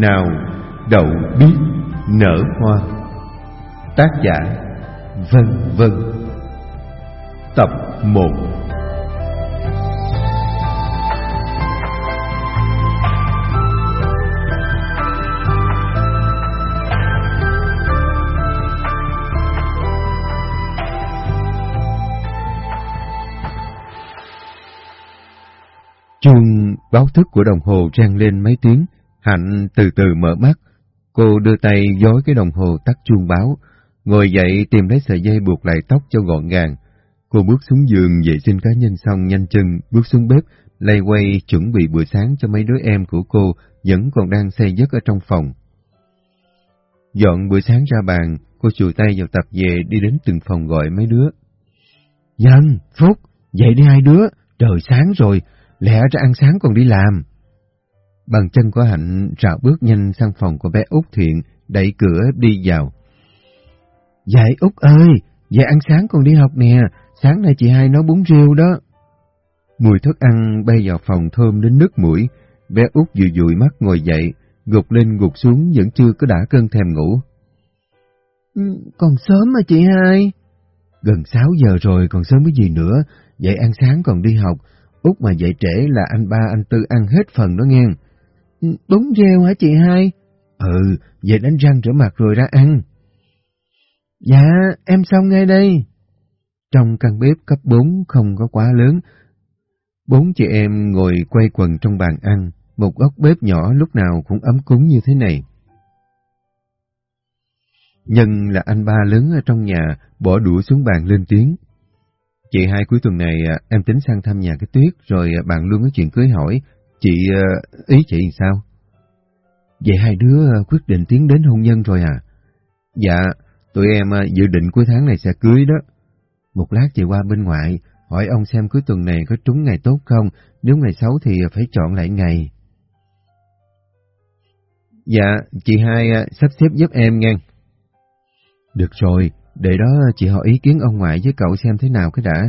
nào đậu biết nở hoa. Tác giả vân vân. Tập một. Chuông báo thức của đồng hồ rang lên mấy tiếng, Hạnh từ từ mở mắt. Cô đưa tay dối cái đồng hồ tắt chuông báo, ngồi dậy tìm lấy sợi dây buộc lại tóc cho gọn gàng. Cô bước xuống giường vệ sinh cá nhân xong nhanh chân, bước xuống bếp, lay quay chuẩn bị bữa sáng cho mấy đứa em của cô vẫn còn đang say giấc ở trong phòng. Dọn bữa sáng ra bàn, cô chùi tay vào tập về đi đến từng phòng gọi mấy đứa. Dân, Phúc, dậy đi hai đứa, trời sáng rồi, lẽ ra ăn sáng còn đi làm. Bằng chân của Hạnh rạo bước nhanh sang phòng của bé Út Thiện, đẩy cửa đi vào. Dậy Út ơi, dậy ăn sáng còn đi học nè, sáng nay chị hai nấu bún riêu đó. Mùi thức ăn bay vào phòng thơm đến nước mũi, bé Út dụi dụi mắt ngồi dậy, gục lên gục xuống vẫn chưa có đã cơn thèm ngủ. Ừ, còn sớm mà chị hai. Gần 6 giờ rồi còn sớm cái gì nữa, dậy ăn sáng còn đi học, Út mà dậy trễ là anh ba anh Tư ăn hết phần đó nghe. Đúng rêu hả chị hai? Ừ, về đánh răng rửa mặt rồi ra ăn. Dạ, em xong ngay đây. Trong căn bếp cấp 4 không có quá lớn. Bốn chị em ngồi quay quần trong bàn ăn, một góc bếp nhỏ lúc nào cũng ấm cúng như thế này. Nhân là anh ba lớn ở trong nhà, bỏ đũa xuống bàn lên tiếng. Chị hai cuối tuần này à, em tính sang thăm nhà cái tuyết rồi à, bạn luôn có chuyện cưới hỏi. Chị ờ, ý chị sao? Vậy hai đứa ờ, quyết định tiến đến hôn nhân rồi à? Dạ, tụi em ờ, dự định cuối tháng này sẽ cưới đó. Một lát chị qua bên ngoại, hỏi ông xem cuối tuần này có trúng ngày tốt không, nếu ngày xấu thì phải chọn lại ngày. Dạ, chị hai sắp xếp giúp em nghe. Được rồi, để đó chị hỏi ý kiến ông ngoại với cậu xem thế nào cái đã.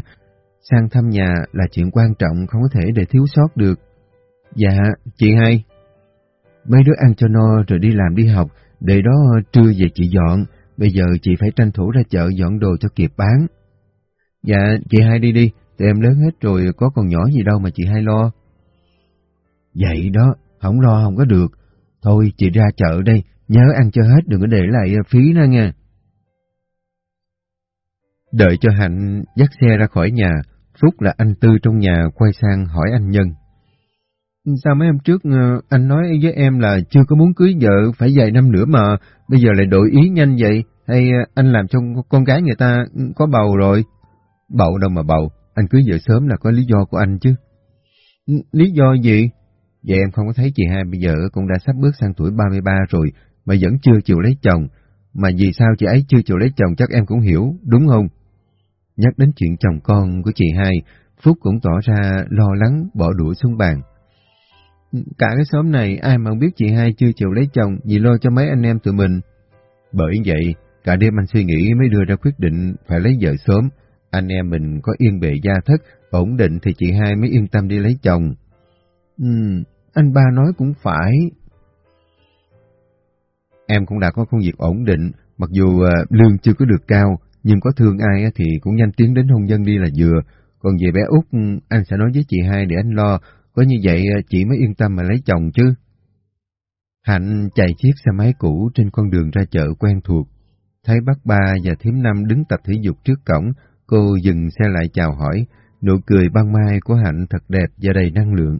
Sang thăm nhà là chuyện quan trọng không có thể để thiếu sót được. Dạ, chị hai. Mấy đứa ăn cho no rồi đi làm đi học, để đó trưa về chị dọn, bây giờ chị phải tranh thủ ra chợ dọn đồ cho kịp bán. Dạ, chị hai đi đi, tụi em lớn hết rồi có còn nhỏ gì đâu mà chị hai lo. Vậy đó, không lo không có được. Thôi chị ra chợ đây, nhớ ăn cho hết đừng có để lại ờ, phí nữa nha. Đợi cho Hạnh dắt xe ra khỏi nhà, Phúc là anh Tư trong nhà quay sang hỏi anh Nhân. Sao mấy hôm trước ờ, anh nói với em là chưa có muốn cưới vợ phải vài năm nữa mà, bây giờ lại đổi ý nhanh vậy? Hay ờ, anh làm cho con gái người ta có bầu rồi? Bầu đâu mà bầu, anh cưới vợ sớm là có lý do của anh chứ. Lý do gì? Vậy em không có thấy chị hai bây giờ cũng đã sắp bước sang tuổi 33 rồi mà vẫn chưa chịu lấy chồng. Mà vì sao chị ấy chưa chịu lấy chồng chắc em cũng hiểu, đúng không? Nhắc đến chuyện chồng con của chị hai, Phúc cũng tỏ ra lo lắng bỏ đũa xuống bàn. Cả cái xóm này ai mà biết chị hai chưa chịu lấy chồng vì lo cho mấy anh em tụi mình. Bởi vậy, cả đêm anh suy nghĩ mới đưa ra quyết định phải lấy vợ sớm. Anh em mình có yên bề gia thất, ổn định thì chị hai mới yên tâm đi lấy chồng. Ừ, anh ba nói cũng phải. Em cũng đã có công việc ổn định, mặc dù uh, lương chưa có được cao, nhưng có thương ai thì cũng nhanh tiến đến hôn nhân đi là vừa. Còn về bé út, anh sẽ nói với chị hai để anh lo, có như vậy à, chị mới yên tâm mà lấy chồng chứ. Hạnh chạy chiếc xe máy cũ trên con đường ra chợ quen thuộc. Thấy bác ba và thím năm đứng tập thể dục trước cổng, cô dừng xe lại chào hỏi, nụ cười ban mai của Hạnh thật đẹp và đầy năng lượng.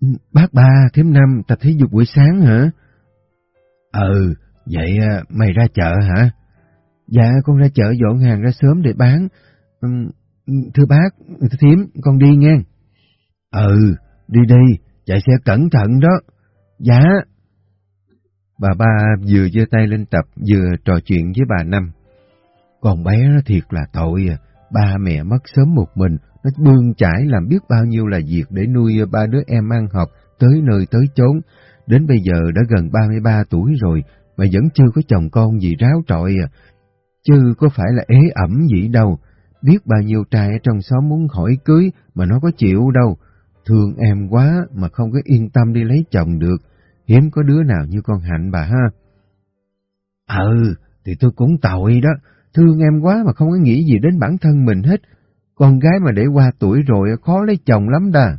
Ừ, bác ba, thím năm, tập thể dục buổi sáng hả? Ừ, vậy à, mày ra chợ hả? Dạ, con ra chợ dọn hàng ra sớm để bán. Ừ, thưa bác, thưa thím, con đi nghe. Ừ, đi đi, chạy xe cẩn thận đó. Dạ. Bà ba vừa giơ tay lên tập, vừa trò chuyện với bà Năm. Con bé nó thiệt là tội à, ba mẹ mất sớm một mình, nó bươn chải làm biết bao nhiêu là việc để nuôi ba đứa em ăn học, tới nơi tới chốn. Đến bây giờ đã gần 33 tuổi rồi, mà vẫn chưa có chồng con gì ráo trọi à chứ có phải là ế ẩm gì đâu. Biết bao nhiêu trai ở trong xóm muốn hỏi cưới mà nó có chịu đâu. Thương em quá mà không có yên tâm đi lấy chồng được, hiếm có đứa nào như con Hạnh bà ha. Ừ, thì tôi cũng tội đó, thương em quá mà không có nghĩ gì đến bản thân mình hết. Con gái mà để qua tuổi rồi khó lấy chồng lắm đà.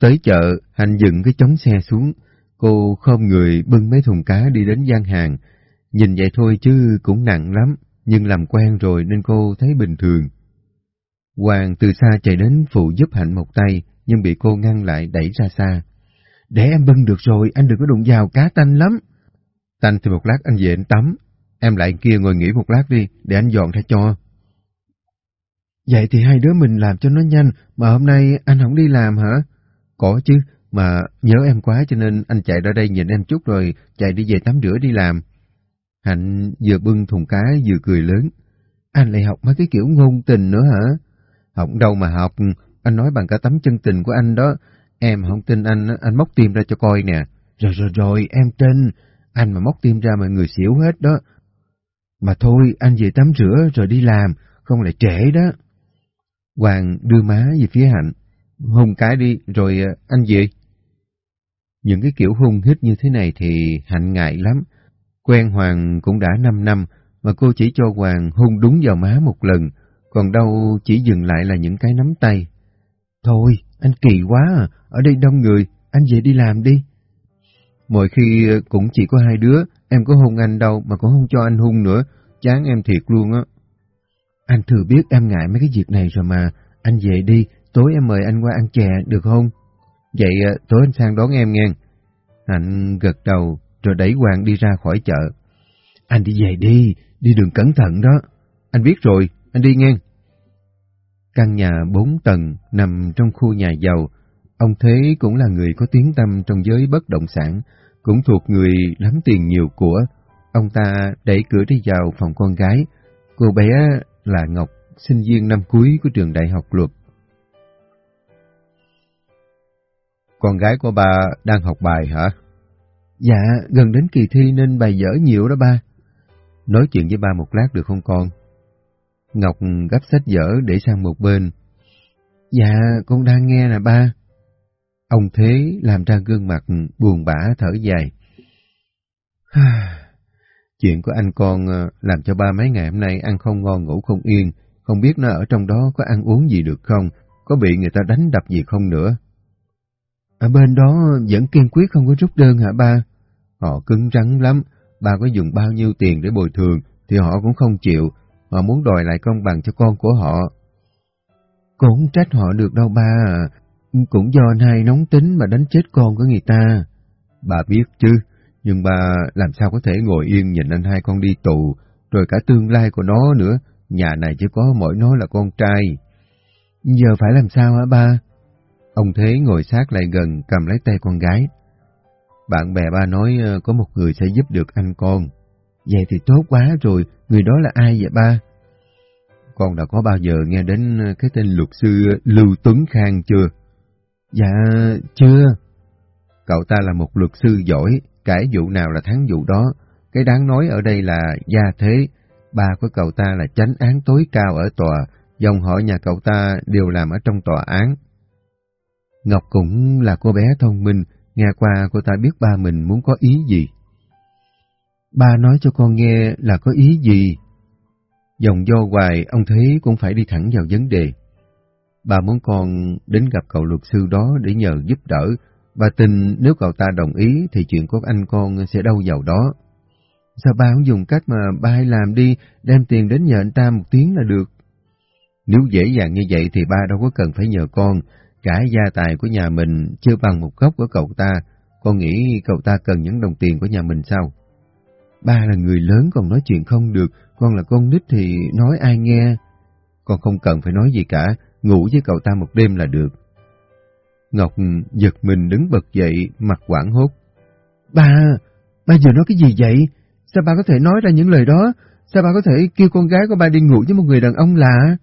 Tới chợ, Hạnh dựng cái chống xe xuống, cô khom người bưng mấy thùng cá đi đến gian hàng. Nhìn vậy thôi chứ cũng nặng lắm, nhưng làm quen rồi nên cô thấy bình thường. Hoàng từ xa chạy đến phụ giúp Hạnh một tay, nhưng bị cô ngăn lại đẩy ra xa. Để em bưng được rồi, anh đừng có đụng vào cá tanh lắm. Tanh thì một lát anh về anh tắm, em lại kia ngồi nghỉ một lát đi, để anh dọn ra cho. Vậy thì hai đứa mình làm cho nó nhanh, mà hôm nay anh không đi làm hả? Có chứ, mà nhớ em quá cho nên anh chạy ra đây nhìn em chút rồi chạy đi về tắm rửa đi làm. Hạnh vừa bưng thùng cá vừa cười lớn. Anh lại học mấy cái kiểu ngôn tình nữa hả? Học đâu mà học, anh nói bằng cả tấm chân tình của anh đó. Em không tin anh, anh móc tim ra cho coi nè. Rồi rồi rồi, em tin. Anh mà móc tim ra mọi người xỉu hết đó. Mà thôi, anh về tắm rửa rồi đi làm, không lại trễ đó. Hoàng đưa má về phía Hạnh. Hôn cái đi, rồi à, anh về. Những cái kiểu hung hít như thế này thì Hạnh ngại lắm. Quen Hoàng cũng đã 5 năm, mà cô chỉ cho Hoàng hôn đúng vào má một lần, còn đâu chỉ dừng lại là những cái nắm tay. Thôi, anh kỳ quá à, ở đây đông người, anh về đi làm đi. Mọi khi ờ, cũng chỉ có hai đứa, em có hôn anh đâu mà cũng không cho anh hôn nữa, chán em thiệt luôn á. Anh thừa biết em ngại mấy cái việc này rồi mà, anh về đi, tối em mời anh qua ăn chè được không? Vậy ờ, tối anh sang đón em nghe. Hạnh gật đầu rồi đẩy Hoàng đi ra khỏi chợ. Anh đi về đi, đi đường cẩn thận đó. Anh biết rồi, anh đi nghe. Căn nhà bốn tầng nằm trong khu nhà giàu. Ông Thế cũng là người có tiếng tâm trong giới bất động sản, cũng thuộc người lắm tiền nhiều của. Ông ta đẩy cửa đi vào phòng con gái. Cô bé là Ngọc, sinh viên năm cuối của trường đại học luật. Con gái của bà đang học bài hả? Dạ, gần đến kỳ thi nên bài dở nhiều đó ba. Nói chuyện với ba một lát được không con? Ngọc gấp sách dở để sang một bên. Dạ, con đang nghe nè ba. Ông Thế làm ra gương mặt buồn bã thở dài. Chuyện của anh con ờ, làm cho ba mấy ngày hôm nay ăn không ngon ngủ không yên, không biết nó ở trong đó có ăn uống gì được không, có bị người ta đánh đập gì không nữa. Ở bên đó vẫn kiên quyết không có rút đơn hả ba? Họ cứng rắn lắm, ba có dùng bao nhiêu tiền để bồi thường thì họ cũng không chịu, họ muốn đòi lại công bằng cho con của họ. Cũng trách họ được đâu ba à, cũng do anh hai nóng tính mà đánh chết con của người ta. Bà biết chứ, nhưng bà làm sao có thể ngồi yên nhìn anh hai con đi tù, rồi cả tương lai của nó nữa, nhà này chỉ có mỗi nó là con trai. Giờ phải làm sao hả ba? Ông Thế ngồi sát lại gần cầm lấy tay con gái. Bạn bè ba nói ờ, có một người sẽ giúp được anh con. Vậy thì tốt quá rồi, người đó là ai vậy ba? Con đã có bao giờ nghe đến ờ, cái tên luật sư ờ, Lưu Tuấn Khang chưa? Dạ, chưa. Cậu ta là một luật sư giỏi, cãi vụ nào là thắng vụ đó. Cái đáng nói ở đây là gia thế. Ba của cậu ta là chánh án tối cao ở tòa, dòng họ nhà cậu ta đều làm ở trong tòa án. Ngọc cũng là cô bé thông minh, nghe qua cô ta biết ba mình muốn có ý gì. Ba nói cho con nghe là có ý gì? Dòng do hoài, ông thấy cũng phải đi thẳng vào vấn đề. Bà muốn con đến gặp cậu luật sư đó để nhờ giúp đỡ, và tin nếu cậu ta đồng ý thì chuyện của anh con sẽ đâu vào đó. Sao ba không dùng cách mà ba hay làm đi, đem tiền đến nhờ anh ta một tiếng là được. Nếu dễ dàng như vậy thì ba đâu có cần phải nhờ con, cả gia tài của nhà mình chưa bằng một gốc của cậu ta, con nghĩ cậu ta cần những đồng tiền của nhà mình sao? Ba là người lớn còn nói chuyện không được, con là con nít thì nói ai nghe. Con không cần phải nói gì cả, ngủ với cậu ta một đêm là được. Ngọc giật mình đứng bật dậy, mặt quảng hốt. Ba, ba giờ nói cái gì vậy? Sao ba có thể nói ra những lời đó? Sao ba có thể kêu con gái của ba đi ngủ với một người đàn ông lạ?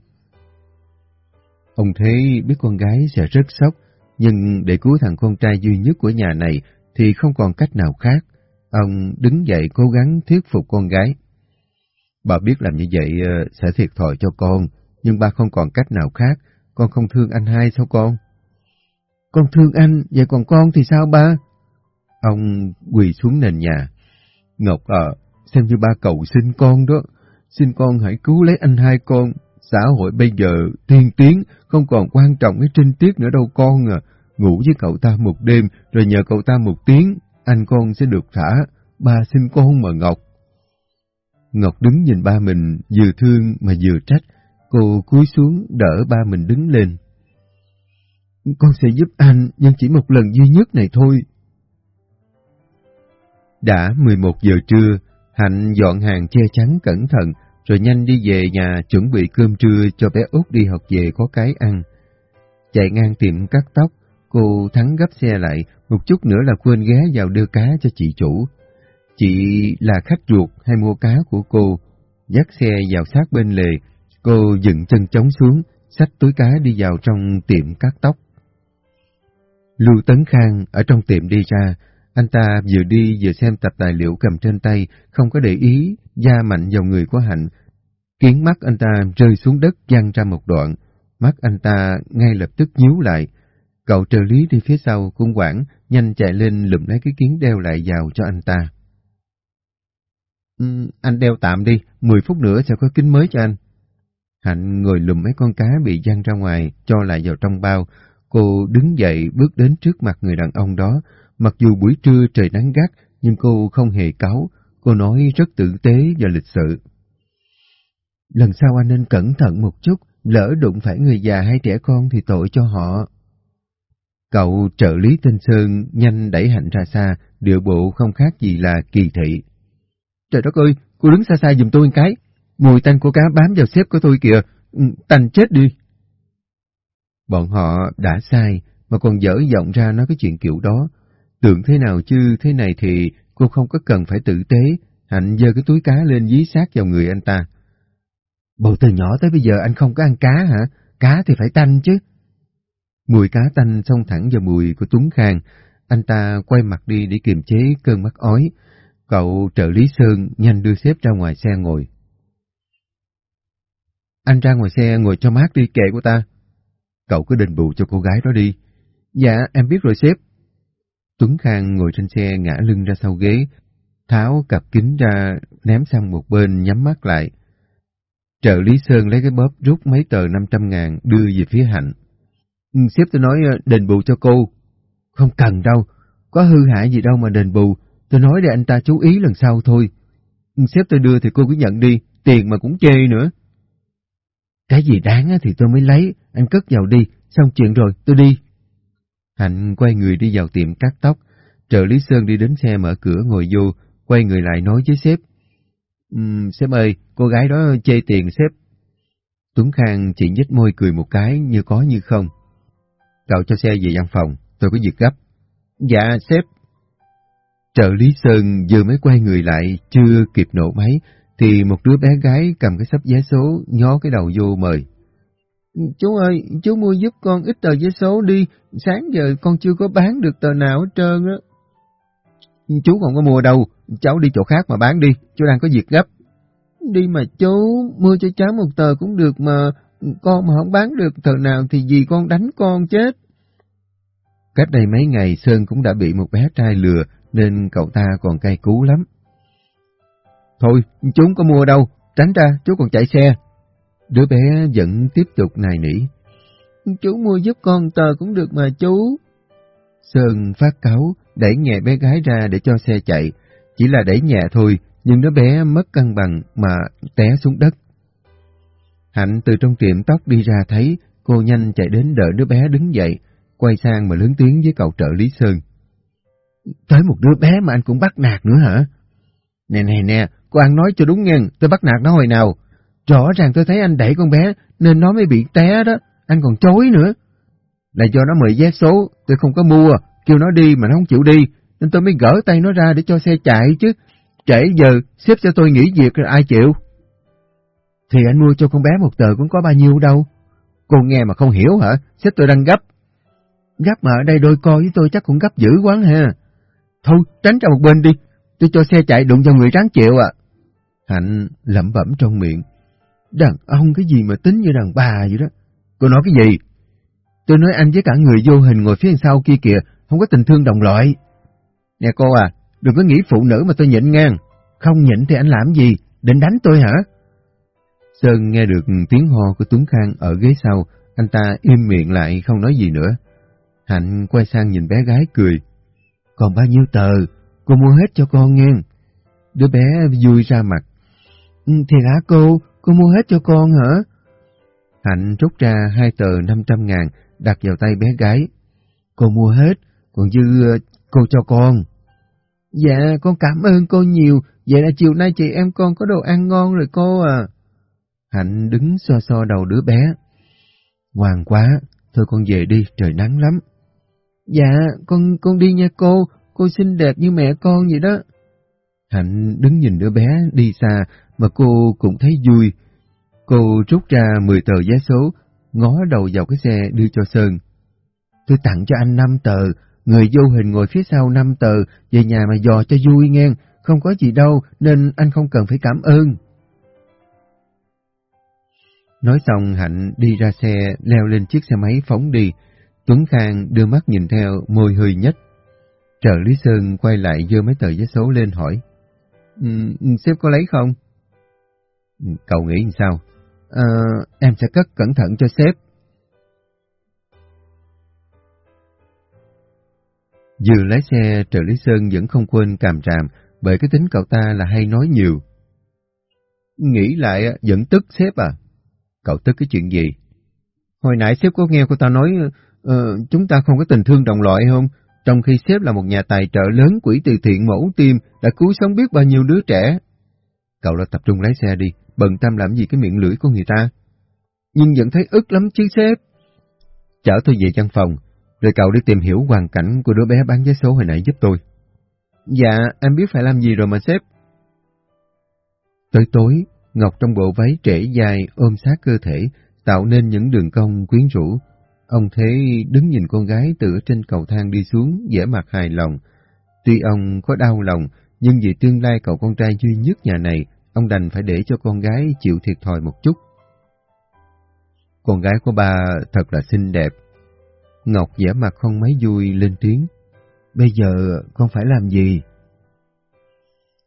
Ông thấy biết con gái sẽ rất sốc, nhưng để cứu thằng con trai duy nhất của nhà này thì không còn cách nào khác. Ông đứng dậy cố gắng thuyết phục con gái. Bà biết làm như vậy ờ, sẽ thiệt thòi cho con, nhưng ba không còn cách nào khác. con không thương anh hai sao con? Con thương anh, vậy còn con thì sao ba? Ông quỳ xuống nền nhà. Ngọc à, xem như ba cầu xin con đó. Xin con hãy cứu lấy anh hai con. Xã hội bây giờ tiên tiến, không còn quan trọng cái trinh tiết nữa đâu con à. Ngủ với cậu ta một đêm, rồi nhờ cậu ta một tiếng, anh con sẽ được thả. Ba xin con mà Ngọc. Ngọc đứng nhìn ba mình, vừa thương mà vừa trách. Cô cúi xuống đỡ ba mình đứng lên. Con sẽ giúp anh, nhưng chỉ một lần duy nhất này thôi. Đã 11 giờ trưa, Hạnh dọn hàng che chắn cẩn thận, rồi nhanh đi về nhà chuẩn bị cơm trưa cho bé Út đi học về có cái ăn. Chạy ngang tiệm cắt tóc, cô thắng gấp xe lại, một chút nữa là quên ghé vào đưa cá cho chị chủ. Chị là khách ruột hay mua cá của cô, dắt xe vào sát bên lề, cô dựng chân chống xuống, xách túi cá đi vào trong tiệm cắt tóc. Lưu Tấn Khang ở trong tiệm đi ra, anh ta vừa đi vừa xem tập tài liệu cầm trên tay, không có để ý, da mạnh vào người của Hạnh. Kiến mắt anh ta rơi xuống đất văng ra một đoạn, mắt anh ta ngay lập tức nhíu lại. Cậu trợ lý đi phía sau cũng quảng, nhanh chạy lên lụm lấy cái kiến đeo lại vào cho anh ta. Ừ, anh đeo tạm đi, 10 phút nữa sẽ có kính mới cho anh. Hạnh ngồi lùm mấy con cá bị văng ra ngoài, cho lại vào trong bao. Cô đứng dậy bước đến trước mặt người đàn ông đó, Mặc dù buổi trưa trời nắng gắt, nhưng cô không hề cáu, cô nói rất tử tế và lịch sự. Lần sau anh nên cẩn thận một chút, lỡ đụng phải người già hay trẻ con thì tội cho họ. Cậu trợ lý Tinh Sơn nhanh đẩy hạnh ra xa, điệu bộ không khác gì là kỳ thị. Trời đất ơi, cô đứng xa xa giùm tôi một cái, mùi tanh của cá bám vào xếp của tôi kìa, ừ, tanh chết đi. Bọn họ đã sai, mà còn dở giọng ra nói cái chuyện kiểu đó, Tưởng thế nào chứ thế này thì cô không có cần phải tử tế, Hạnh giơ cái túi cá lên dí sát vào người anh ta. Bộ từ nhỏ tới bây giờ anh không có ăn cá hả? Cá thì phải tanh chứ. Mùi cá tanh xông thẳng vào mùi của Tuấn Khang. Anh ta quay mặt đi để kiềm chế cơn mắt ói. Cậu trợ lý Sơn nhanh đưa xếp ra ngoài xe ngồi. Anh ra ngoài xe ngồi cho mát đi kệ của ta. Cậu cứ đền bù cho cô gái đó đi. Dạ, em biết rồi sếp. Tuấn Khang ngồi trên xe ngã lưng ra sau ghế, tháo cặp kính ra, ném sang một bên, nhắm mắt lại. Trợ lý Sơn lấy cái bóp rút mấy tờ 500 ngàn đưa về phía Hạnh. Ừ, sếp tôi nói ờ, đền bù cho cô. Không cần đâu, có hư hại gì đâu mà đền bù, tôi nói để anh ta chú ý lần sau thôi. Ừ, sếp tôi đưa thì cô cứ nhận đi, tiền mà cũng chê nữa. Cái gì đáng thì tôi mới lấy, anh cất vào đi, xong chuyện rồi, tôi đi. Hạnh quay người đi vào tiệm cắt tóc, trợ lý Sơn đi đến xe mở cửa ngồi vô, quay người lại nói với sếp. Um, sếp ơi, cô gái đó chê tiền sếp. Tuấn Khang chỉ nhếch môi cười một cái như có như không. Cậu cho xe về văn phòng, tôi có việc gấp. Dạ, sếp. Trợ lý Sơn vừa mới quay người lại, chưa kịp nổ máy, thì một đứa bé gái cầm cái sắp vé số nhó cái đầu vô mời. Chú ơi, chú mua giúp con ít tờ giấy số đi, sáng giờ con chưa có bán được tờ nào hết trơn á. Chú không có mua đâu, cháu đi chỗ khác mà bán đi, chú đang có việc gấp. Đi mà chú, mua cho cháu một tờ cũng được mà, con mà không bán được tờ nào thì gì con đánh con chết. Cách đây mấy ngày Sơn cũng đã bị một bé trai lừa nên cậu ta còn cay cú lắm. Thôi, chú không có mua đâu, tránh ra, chú còn chạy xe. Đứa bé vẫn tiếp tục nài nỉ. Chú mua giúp con tờ cũng được mà chú. Sơn phát cáo, đẩy nhẹ bé gái ra để cho xe chạy. Chỉ là đẩy nhẹ thôi, nhưng đứa bé mất cân bằng mà té xuống đất. Hạnh từ trong tiệm tóc đi ra thấy, cô nhanh chạy đến đợi đứa bé đứng dậy, quay sang mà lớn tiếng với cậu trợ Lý Sơn. Tới một đứa bé mà anh cũng bắt nạt nữa hả? Nè nè nè, cô ăn nói cho đúng nghe, tôi bắt nạt nó hồi nào? Rõ ràng tôi thấy anh đẩy con bé, nên nó mới bị té đó, anh còn chối nữa. Là do nó mời vé số, tôi không có mua, kêu nó đi mà nó không chịu đi, nên tôi mới gỡ tay nó ra để cho xe chạy chứ. Trễ giờ, xếp cho tôi nghỉ việc rồi ai chịu? Thì anh mua cho con bé một tờ cũng có bao nhiêu đâu. Cô nghe mà không hiểu hả? Xếp tôi đang gấp. Gấp mà ở đây đôi co với tôi chắc cũng gấp dữ quá ha. Thôi, tránh ra một bên đi, tôi cho xe chạy đụng vào người ráng chịu à. Hạnh lẩm bẩm trong miệng. Đàn ông cái gì mà tính như đàn bà vậy đó. Cô nói cái gì? Tôi nói anh với cả người vô hình ngồi phía sau kia kìa, không có tình thương đồng loại. Nè cô à, đừng có nghĩ phụ nữ mà tôi nhịn ngang. Không nhịn thì anh làm gì? Định đánh tôi hả? Sơn nghe được tiếng ho của Tuấn Khang ở ghế sau, anh ta im miệng lại không nói gì nữa. Hạnh quay sang nhìn bé gái cười. Còn bao nhiêu tờ, cô mua hết cho con nghe. Đứa bé vui ra mặt. Ừ, thì hả cô, cô mua hết cho con hả? Hạnh rút ra hai tờ 500 ngàn, đặt vào tay bé gái. Cô mua hết, còn dư ờ, cô cho con. Dạ, con cảm ơn cô nhiều, vậy là chiều nay chị em con có đồ ăn ngon rồi cô à. Hạnh đứng so so đầu đứa bé. Ngoan quá, thôi con về đi, trời nắng lắm. Dạ, con con đi nha cô, cô xinh đẹp như mẹ con vậy đó. Hạnh đứng nhìn đứa bé đi xa mà cô cũng thấy vui. Cô rút ra 10 tờ vé số, ngó đầu vào cái xe đưa cho Sơn. Tôi tặng cho anh 5 tờ, người vô hình ngồi phía sau 5 tờ, về nhà mà dò cho vui nghe, không có gì đâu nên anh không cần phải cảm ơn. Nói xong Hạnh đi ra xe, leo lên chiếc xe máy phóng đi. Tuấn Khang đưa mắt nhìn theo, môi hơi nhất. Trợ Lý Sơn quay lại dơ mấy tờ giấy số lên hỏi. Um, sếp có lấy không? Cậu nghĩ sao? À, em sẽ cất cẩn thận cho sếp. Vừa lái xe, trợ lý Sơn vẫn không quên càm tràm, bởi cái tính cậu ta là hay nói nhiều. Nghĩ lại vẫn tức sếp à? Cậu tức cái chuyện gì? Hồi nãy sếp có nghe cô ta nói uh, chúng ta không có tình thương đồng loại không? Trong khi sếp là một nhà tài trợ lớn quỹ từ thiện mẫu tim đã cứu sống biết bao nhiêu đứa trẻ. Cậu đã tập trung lái xe đi, bận tâm làm gì cái miệng lưỡi của người ta. Nhưng vẫn thấy ức lắm chứ sếp. Chở tôi về văn phòng, rồi cậu đi tìm hiểu hoàn cảnh của đứa bé bán vé số hồi nãy giúp tôi. Dạ, em biết phải làm gì rồi mà sếp. Tới tối, Ngọc trong bộ váy trễ dài ôm sát cơ thể, tạo nên những đường cong quyến rũ. Ông Thế đứng nhìn con gái từ trên cầu thang đi xuống, vẻ mặt hài lòng. Tuy ông có đau lòng, nhưng vì tương lai cậu con trai duy nhất nhà này, ông đành phải để cho con gái chịu thiệt thòi một chút. Con gái của bà thật là xinh đẹp. Ngọc vẻ mặt không mấy vui lên tiếng. Bây giờ con phải làm gì?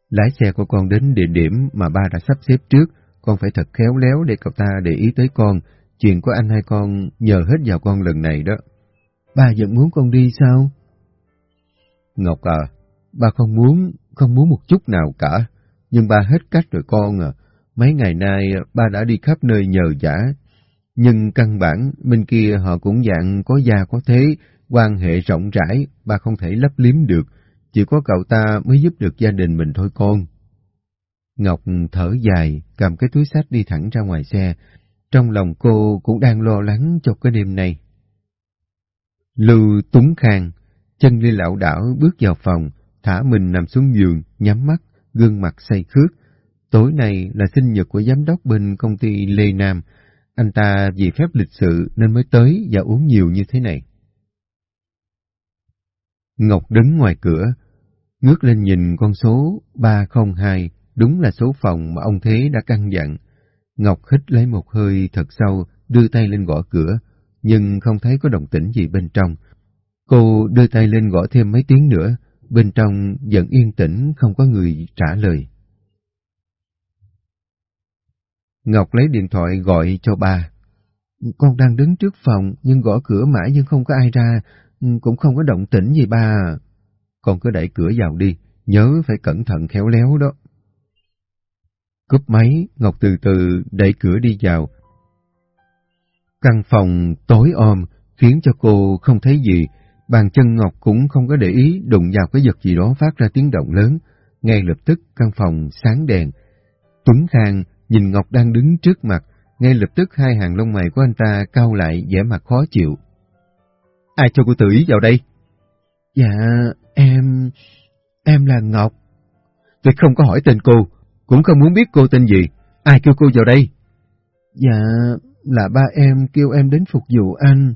Lái xe của con đến địa điểm mà ba đã sắp xếp trước, con phải thật khéo léo để cậu ta để ý tới con. Chuyện của anh hai con nhờ hết vào con lần này đó. Ba vẫn muốn con đi sao? Ngọc à, ba không muốn, không muốn một chút nào cả. Nhưng ba hết cách rồi con à. Mấy ngày nay ba đã đi khắp nơi nhờ giả. Nhưng căn bản bên kia họ cũng dạng có gia có thế, quan hệ rộng rãi, ba không thể lấp liếm được chỉ có cậu ta mới giúp được gia đình mình thôi con. Ngọc thở dài, cầm cái túi sách đi thẳng ra ngoài xe. Trong lòng cô cũng đang lo lắng cho cái đêm này. Lưu túng khang, chân đi lão đảo bước vào phòng, thả mình nằm xuống giường, nhắm mắt, gương mặt say khước. Tối nay là sinh nhật của giám đốc bên công ty Lê Nam. Anh ta vì phép lịch sự nên mới tới và uống nhiều như thế này. Ngọc đứng ngoài cửa, ngước lên nhìn con số 302, đúng là số phòng mà ông Thế đã căn dặn. Ngọc hít lấy một hơi thật sâu, đưa tay lên gõ cửa, nhưng không thấy có động tĩnh gì bên trong. Cô đưa tay lên gõ thêm mấy tiếng nữa, bên trong vẫn yên tĩnh, không có người trả lời. Ngọc lấy điện thoại gọi cho ba. Con đang đứng trước phòng, nhưng gõ cửa mãi nhưng không có ai ra, cũng không có động tĩnh gì ba Con cứ đẩy cửa vào đi, nhớ phải cẩn thận khéo léo đó. Cúp máy, Ngọc từ từ đẩy cửa đi vào. Căn phòng tối om khiến cho cô không thấy gì, bàn chân Ngọc cũng không có để ý đụng vào cái vật gì đó phát ra tiếng động lớn. Ngay lập tức căn phòng sáng đèn. Tuấn Khang nhìn Ngọc đang đứng trước mặt, ngay lập tức hai hàng lông mày của anh ta cau lại vẻ mặt khó chịu. Ai cho cô tự ý vào đây? Dạ, em... em là Ngọc. Tôi không có hỏi tên cô, cũng không muốn biết cô tên gì. Ai kêu cô vào đây? Dạ, là ba em kêu em đến phục vụ anh.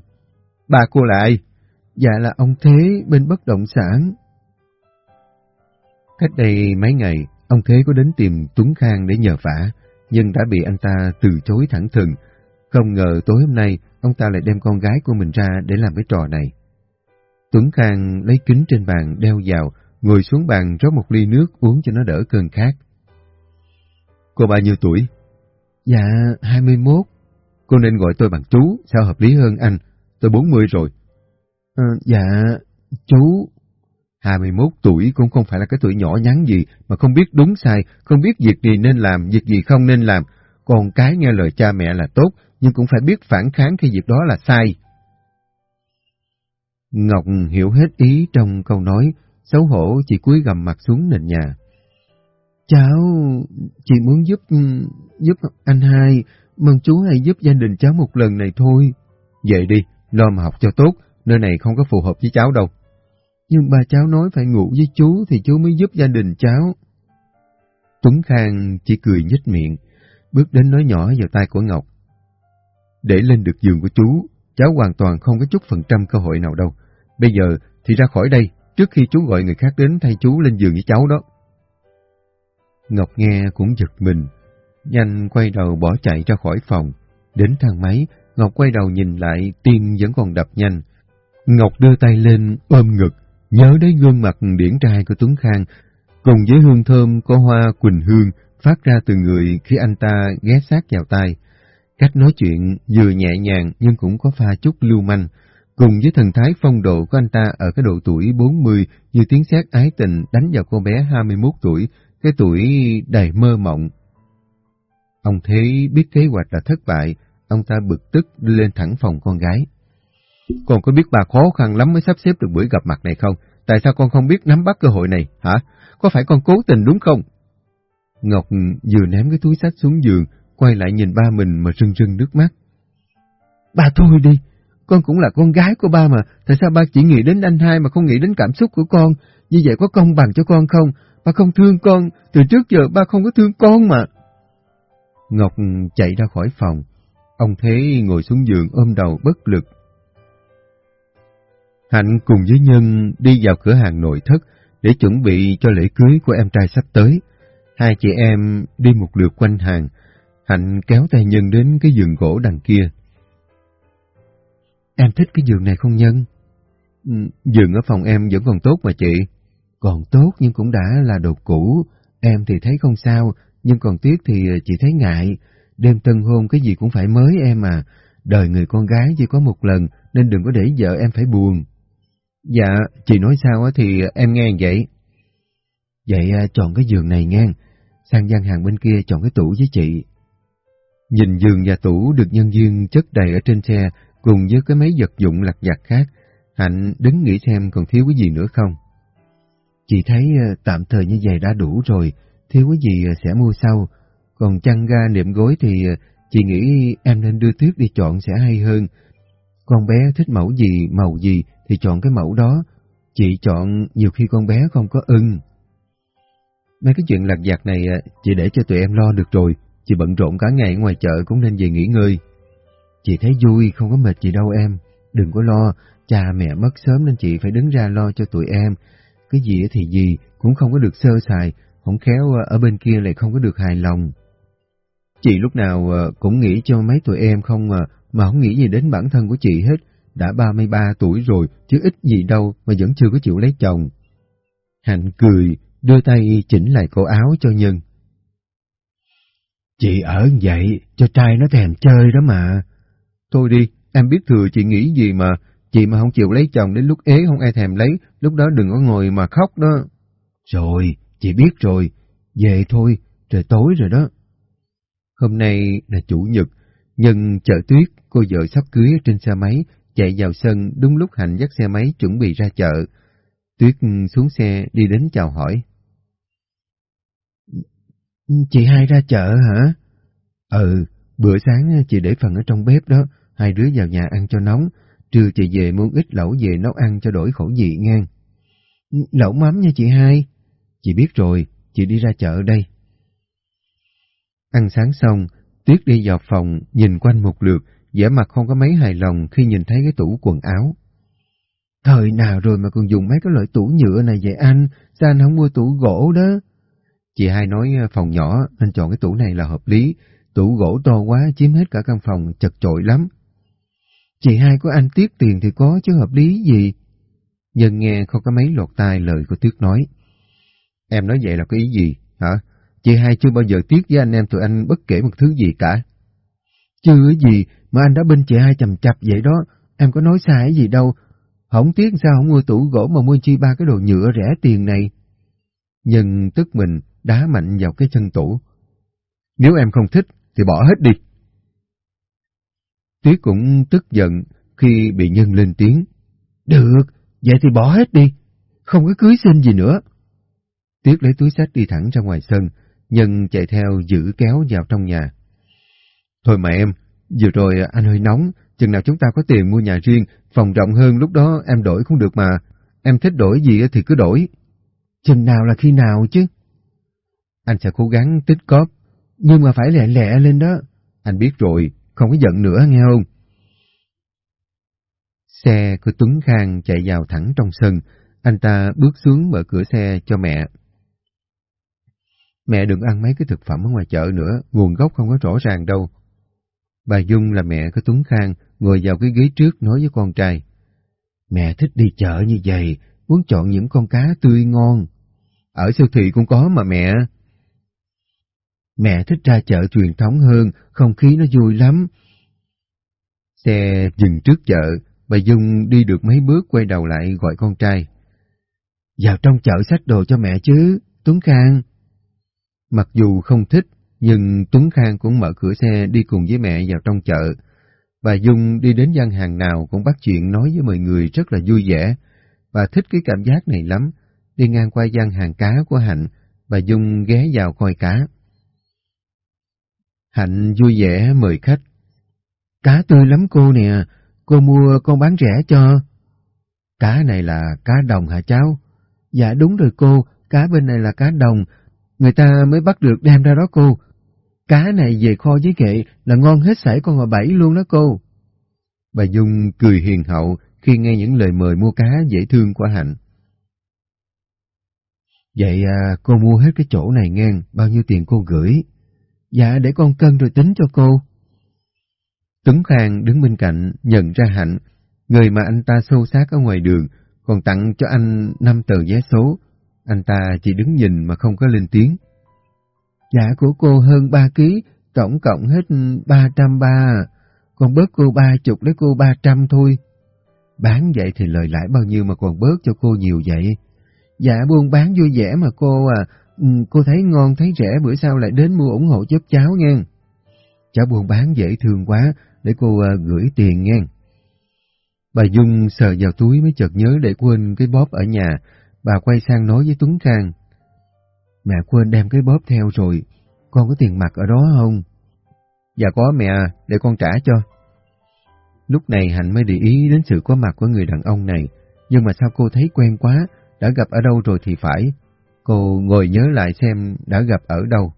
Ba cô là ai? Dạ là ông Thế bên bất động sản. Cách đây mấy ngày, ông Thế có đến tìm Tuấn Khang để nhờ vả, nhưng đã bị anh ta từ chối thẳng thừng, Không ngờ tối hôm nay, ông ta lại đem con gái của mình ra để làm cái trò này. Tuấn Khang lấy kính trên bàn đeo vào, ngồi xuống bàn rót một ly nước uống cho nó đỡ cơn khát. Cô bao nhiêu tuổi? Dạ, 21. Cô nên gọi tôi bằng chú, sao hợp lý hơn anh? Tôi 40 rồi. Ờ, dạ, chú. 21 tuổi cũng không phải là cái tuổi nhỏ nhắn gì mà không biết đúng sai, không biết việc gì nên làm, việc gì không nên làm. Còn cái nghe lời cha mẹ là tốt, nhưng cũng phải biết phản kháng khi việc đó là sai. Ngọc hiểu hết ý trong câu nói, xấu hổ chỉ cúi gầm mặt xuống nền nhà. Cháu, chỉ muốn giúp giúp anh hai, mong chú hãy giúp gia đình cháu một lần này thôi. Vậy đi, lo mà học cho tốt, nơi này không có phù hợp với cháu đâu. Nhưng bà cháu nói phải ngủ với chú thì chú mới giúp gia đình cháu. Tuấn Khang chỉ cười nhếch miệng, bước đến nói nhỏ vào tay của Ngọc. Để lên được giường của chú, cháu hoàn toàn không có chút phần trăm cơ hội nào đâu. Bây giờ thì ra khỏi đây, trước khi chú gọi người khác đến thay chú lên giường với cháu đó. Ngọc nghe cũng giật mình, nhanh quay đầu bỏ chạy ra khỏi phòng. Đến thang máy, Ngọc quay đầu nhìn lại, tim vẫn còn đập nhanh. Ngọc đưa tay lên, ôm ngực, nhớ đến gương mặt điển trai của Tuấn Khang, cùng với hương thơm có hoa quỳnh hương phát ra từ người khi anh ta ghé sát vào tay. Cách nói chuyện vừa nhẹ nhàng nhưng cũng có pha chút lưu manh, cùng với thần thái phong độ của anh ta ở cái độ tuổi 40 như tiếng sét ái tình đánh vào cô bé 21 tuổi, cái tuổi đầy mơ mộng. Ông Thế biết kế hoạch là thất bại, ông ta bực tức lên thẳng phòng con gái. Con có biết bà khó khăn lắm mới sắp xếp được buổi gặp mặt này không? Tại sao con không biết nắm bắt cơ hội này, hả? Có phải con cố tình đúng không? Ngọc vừa ném cái túi sách xuống giường, quay lại nhìn ba mình mà rưng rưng nước mắt. Bà thôi đi, con cũng là con gái của ba mà, tại sao ba chỉ nghĩ đến anh hai mà không nghĩ đến cảm xúc của con? Như vậy có công bằng cho con không? Ba không thương con, từ trước giờ ba không có thương con mà. Ngọc chạy ra khỏi phòng, ông Thế ngồi xuống giường ôm đầu bất lực. Hạnh cùng với Nhân đi vào cửa hàng nội thất để chuẩn bị cho lễ cưới của em trai sắp tới. Hai chị em đi một lượt quanh hàng, Hạnh kéo tay Nhân đến cái giường gỗ đằng kia. Em thích cái giường này không Nhân? Ừ, giường ở phòng em vẫn còn tốt mà chị. Còn tốt nhưng cũng đã là đồ cũ, em thì thấy không sao, nhưng còn tiếc thì chị thấy ngại. Đêm tân hôn cái gì cũng phải mới em à, đời người con gái chỉ có một lần nên đừng có để vợ em phải buồn. Dạ, chị nói sao thì em nghe vậy. Vậy à, chọn cái giường này nghe, sang gian hàng bên kia chọn cái tủ với chị. Nhìn giường và tủ được nhân viên chất đầy ở trên xe cùng với cái mấy vật dụng lặt vặt khác, Hạnh đứng nghĩ xem còn thiếu cái gì nữa không. Chị thấy à, tạm thời như vậy đã đủ rồi, thiếu cái gì à, sẽ mua sau. Còn chăn ga niệm gối thì chị nghĩ em nên đưa tuyết đi chọn sẽ hay hơn. Con bé thích mẫu gì, màu gì thì chọn cái mẫu đó. Chị chọn nhiều khi con bé không có ưng. Mấy cái chuyện lạc vặt này à, chị để cho tụi em lo được rồi. Chị bận rộn cả ngày ngoài chợ cũng nên về nghỉ ngơi. Chị thấy vui, không có mệt gì đâu em. Đừng có lo, cha mẹ mất sớm nên chị phải đứng ra lo cho tụi em. Cái gì thì gì, cũng không có được sơ sài, không khéo à, ở bên kia lại không có được hài lòng. Chị lúc nào à, cũng nghĩ cho mấy tụi em không mà không nghĩ gì đến bản thân của chị hết. Đã 33 tuổi rồi, chứ ít gì đâu mà vẫn chưa có chịu lấy chồng. Hạnh cười, đưa tay chỉnh lại cổ áo cho Nhân. Chị ở vậy, cho trai nó thèm chơi đó mà. Thôi đi, em biết thừa chị nghĩ gì mà, chị mà không chịu lấy chồng đến lúc ế không ai thèm lấy, lúc đó đừng có ngồi mà khóc đó. Rồi, chị biết rồi, về thôi, trời tối rồi đó. Hôm nay là chủ nhật, nhân chợ tuyết, cô vợ sắp cưới trên xe máy, chạy vào sân đúng lúc Hạnh dắt xe máy chuẩn bị ra chợ. Tuyết xuống xe đi đến chào hỏi. Chị hai ra chợ hả? Ừ, bữa sáng chị để phần ở trong bếp đó, hai đứa vào nhà ăn cho nóng, trưa chị về muốn ít lẩu về nấu ăn cho đổi khẩu vị ngang. Lẩu mắm nha chị hai. Chị biết rồi, chị đi ra chợ đây. Ăn sáng xong, Tuyết đi vào phòng, nhìn quanh một lượt, vẻ mặt không có mấy hài lòng khi nhìn thấy cái tủ quần áo. Thời nào rồi mà còn dùng mấy cái loại tủ nhựa này vậy anh? Sao anh không mua tủ gỗ đó? Chị hai nói à, phòng nhỏ, anh chọn cái tủ này là hợp lý. tủ gỗ to quá chiếm hết cả căn phòng chật chội lắm. Chị hai của anh tiếc tiền thì có chứ hợp lý gì. Nhân nghe không có mấy lọt tai lời của Tuyết nói. Em nói vậy là có ý gì, hả? Chị hai chưa bao giờ tiếc với anh em tụi anh bất kể một thứ gì cả. Chưa gì mà anh đã bên chị hai chầm chập vậy đó, em có nói sai gì đâu. Không tiếc sao không mua tủ gỗ mà mua chi ba cái đồ nhựa rẻ tiền này. Nhân tức mình đá mạnh vào cái chân tủ. Nếu em không thích thì bỏ hết đi. Tuyết cũng tức giận khi bị Nhân lên tiếng. Được, vậy thì bỏ hết đi, không có cưới xin gì nữa. Tuyết lấy túi sách đi thẳng ra ngoài sân, Nhân chạy theo giữ kéo vào trong nhà. Thôi mà em, vừa rồi à, anh hơi nóng, chừng nào chúng ta có tiền mua nhà riêng, phòng rộng hơn lúc đó em đổi cũng được mà. Em thích đổi gì thì cứ đổi. Chừng nào là khi nào chứ? Anh sẽ cố gắng tích cóp, nhưng mà phải lẹ lẹ lên đó. Anh biết rồi, không có giận nữa nghe không? Xe của Tuấn Khang chạy vào thẳng trong sân, anh ta bước xuống mở cửa xe cho mẹ. Mẹ đừng ăn mấy cái thực phẩm ở ngoài chợ nữa, nguồn gốc không có rõ ràng đâu. Bà Dung là mẹ của Tuấn Khang, ngồi vào cái ghế trước nói với con trai. Mẹ thích đi chợ như vậy, muốn chọn những con cá tươi ngon. Ở siêu thị cũng có mà mẹ. Mẹ thích ra chợ truyền thống hơn, không khí nó vui lắm. Xe dừng trước chợ, bà Dung đi được mấy bước quay đầu lại gọi con trai. Vào trong chợ sách đồ cho mẹ chứ, Tuấn Khang. Mặc dù không thích, nhưng Tuấn Khang cũng mở cửa xe đi cùng với mẹ vào trong chợ. Bà Dung đi đến gian hàng nào cũng bắt chuyện nói với mọi người rất là vui vẻ. Bà thích cái cảm giác này lắm. Đi ngang qua gian hàng cá của Hạnh, bà Dung ghé vào coi cá. Hạnh vui vẻ mời khách. Cá tươi lắm cô nè, cô mua con bán rẻ cho. Cá này là cá đồng hả cháu? Dạ đúng rồi cô, cá bên này là cá đồng, người ta mới bắt được đem ra đó cô. Cá này về kho với kệ là ngon hết sảy con ngò bảy luôn đó cô. Bà Dung cười hiền hậu khi nghe những lời mời mua cá dễ thương của Hạnh. Vậy à, cô mua hết cái chỗ này ngang, bao nhiêu tiền cô gửi? Dạ để con cân rồi tính cho cô. Tuấn Khang đứng bên cạnh nhận ra Hạnh, người mà anh ta sâu sát ở ngoài đường, còn tặng cho anh năm tờ vé số. Anh ta chỉ đứng nhìn mà không có lên tiếng. Dạ của cô hơn ba ký, tổng cộng hết ba trăm ba, còn bớt cô ba chục lấy cô ba trăm thôi. Bán vậy thì lời lãi bao nhiêu mà còn bớt cho cô nhiều vậy? Dạ buôn bán vui vẻ mà cô à, ừ, cô thấy ngon thấy rẻ bữa sau lại đến mua ủng hộ giúp cháu nghe. Cháu buôn bán dễ thương quá, để cô à, gửi tiền nghe. Bà Dung sờ vào túi mới chợt nhớ để quên cái bóp ở nhà, bà quay sang nói với Tuấn Khang. Mẹ quên đem cái bóp theo rồi, con có tiền mặt ở đó không? Dạ có mẹ, để con trả cho. Lúc này Hạnh mới để ý đến sự có mặt của người đàn ông này, nhưng mà sao cô thấy quen quá, đã gặp ở đâu rồi thì phải. Cô ngồi nhớ lại xem đã gặp ở đâu.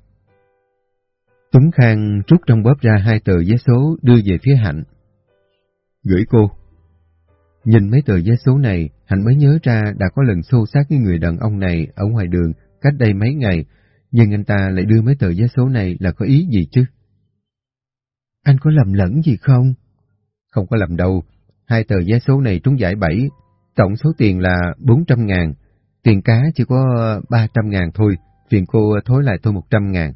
Tuấn Khang rút trong bóp ra hai tờ vé số đưa về phía Hạnh. Gửi cô. Nhìn mấy tờ vé số này, Hạnh mới nhớ ra đã có lần xô sát với người đàn ông này ở ngoài đường cách đây mấy ngày, nhưng anh ta lại đưa mấy tờ giá số này là có ý gì chứ? Anh có lầm lẫn gì không? Không có lầm đâu, hai tờ giá số này trúng giải bảy, tổng số tiền là 400 ngàn, tiền cá chỉ có 300 ngàn thôi, phiền cô thối lại tôi 100 ngàn.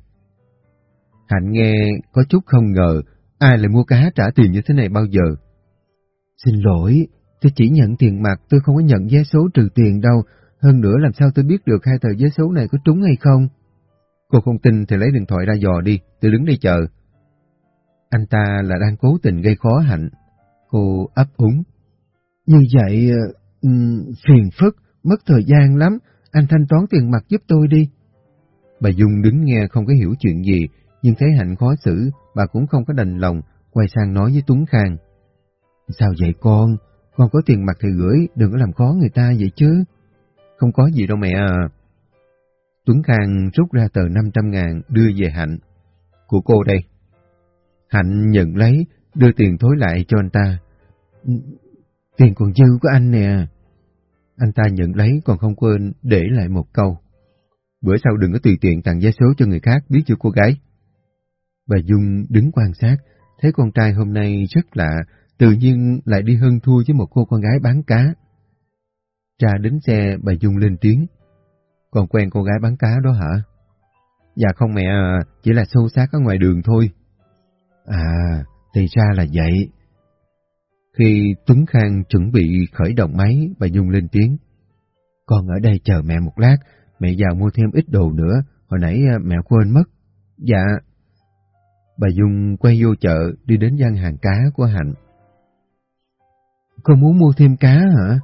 Hạnh nghe có chút không ngờ, ai lại mua cá trả tiền như thế này bao giờ? Xin lỗi, tôi chỉ nhận tiền mặt, tôi không có nhận giá số trừ tiền đâu, hơn nữa làm sao tôi biết được hai tờ vé số này có trúng hay không? Cô không tin thì lấy điện thoại ra dò đi, tôi đứng đây chờ. Anh ta là đang cố tình gây khó Hạnh. Cô ấp úng. Như vậy, um, phiền phức, mất thời gian lắm, anh thanh toán tiền mặt giúp tôi đi. Bà Dung đứng nghe không có hiểu chuyện gì, nhưng thấy Hạnh khó xử, bà cũng không có đành lòng, quay sang nói với Tuấn Khang. Sao vậy con? Con có tiền mặt thì gửi, đừng có làm khó người ta vậy chứ. Không có gì đâu mẹ à. Tuấn Khang rút ra tờ 500 ngàn đưa về Hạnh. Của cô đây. Hạnh nhận lấy, đưa tiền thối lại cho anh ta. Tiền còn dư của anh nè. Anh ta nhận lấy còn không quên để lại một câu. Bữa sau đừng có tùy tiện tặng giá số cho người khác, biết chưa cô gái? Bà Dung đứng quan sát, thấy con trai hôm nay rất lạ, tự nhiên lại đi hơn thua với một cô con gái bán cá. Ra đến xe, bà Dung lên tiếng. Còn quen cô gái bán cá đó hả? Dạ không mẹ chỉ là sâu sát ở ngoài đường thôi. À, thì ra là vậy. Khi Tuấn Khang chuẩn bị khởi động máy, bà Dung lên tiếng. Con ở đây chờ mẹ một lát, mẹ vào mua thêm ít đồ nữa, hồi nãy à, mẹ quên mất. Dạ. Bà Dung quay vô chợ, đi đến gian hàng cá của Hạnh. Con muốn mua thêm cá hả?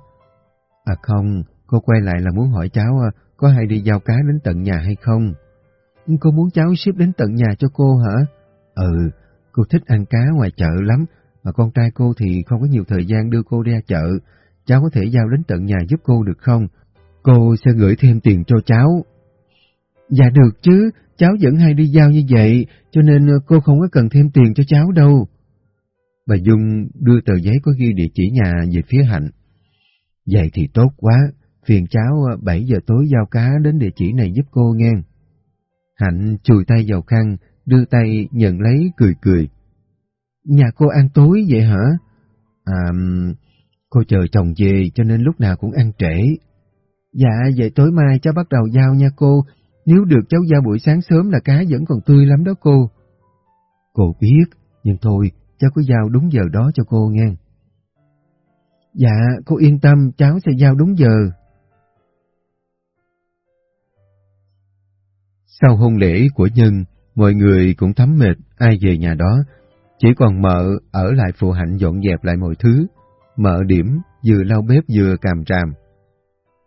À không, cô quay lại là muốn hỏi cháu à, có hay đi giao cá đến tận nhà hay không? Cô muốn cháu ship đến tận nhà cho cô hả? Ừ, cô thích ăn cá ngoài chợ lắm, mà con trai cô thì không có nhiều thời gian đưa cô ra chợ. Cháu có thể giao đến tận nhà giúp cô được không? Cô sẽ gửi thêm tiền cho cháu. Dạ được chứ, cháu vẫn hay đi giao như vậy, cho nên cô không có cần thêm tiền cho cháu đâu. Bà Dung đưa tờ giấy có ghi địa chỉ nhà về phía Hạnh. Vậy thì tốt quá, phiền cháu ờ, 7 giờ tối giao cá đến địa chỉ này giúp cô nghe. Hạnh chùi tay vào khăn, đưa tay nhận lấy cười cười. Nhà cô ăn tối vậy hả? À, cô chờ chồng về cho nên lúc nào cũng ăn trễ. Dạ, vậy tối mai cháu bắt đầu giao nha cô. Nếu được cháu giao buổi sáng sớm là cá vẫn còn tươi lắm đó cô. Cô biết, nhưng thôi, cháu cứ giao đúng giờ đó cho cô nghe. Dạ, cô yên tâm, cháu sẽ giao đúng giờ. Sau hôn lễ của Nhân, mọi người cũng thấm mệt, ai về nhà đó. Chỉ còn mợ ở lại phụ hạnh dọn dẹp lại mọi thứ. Mợ điểm, vừa lau bếp vừa càm tràm.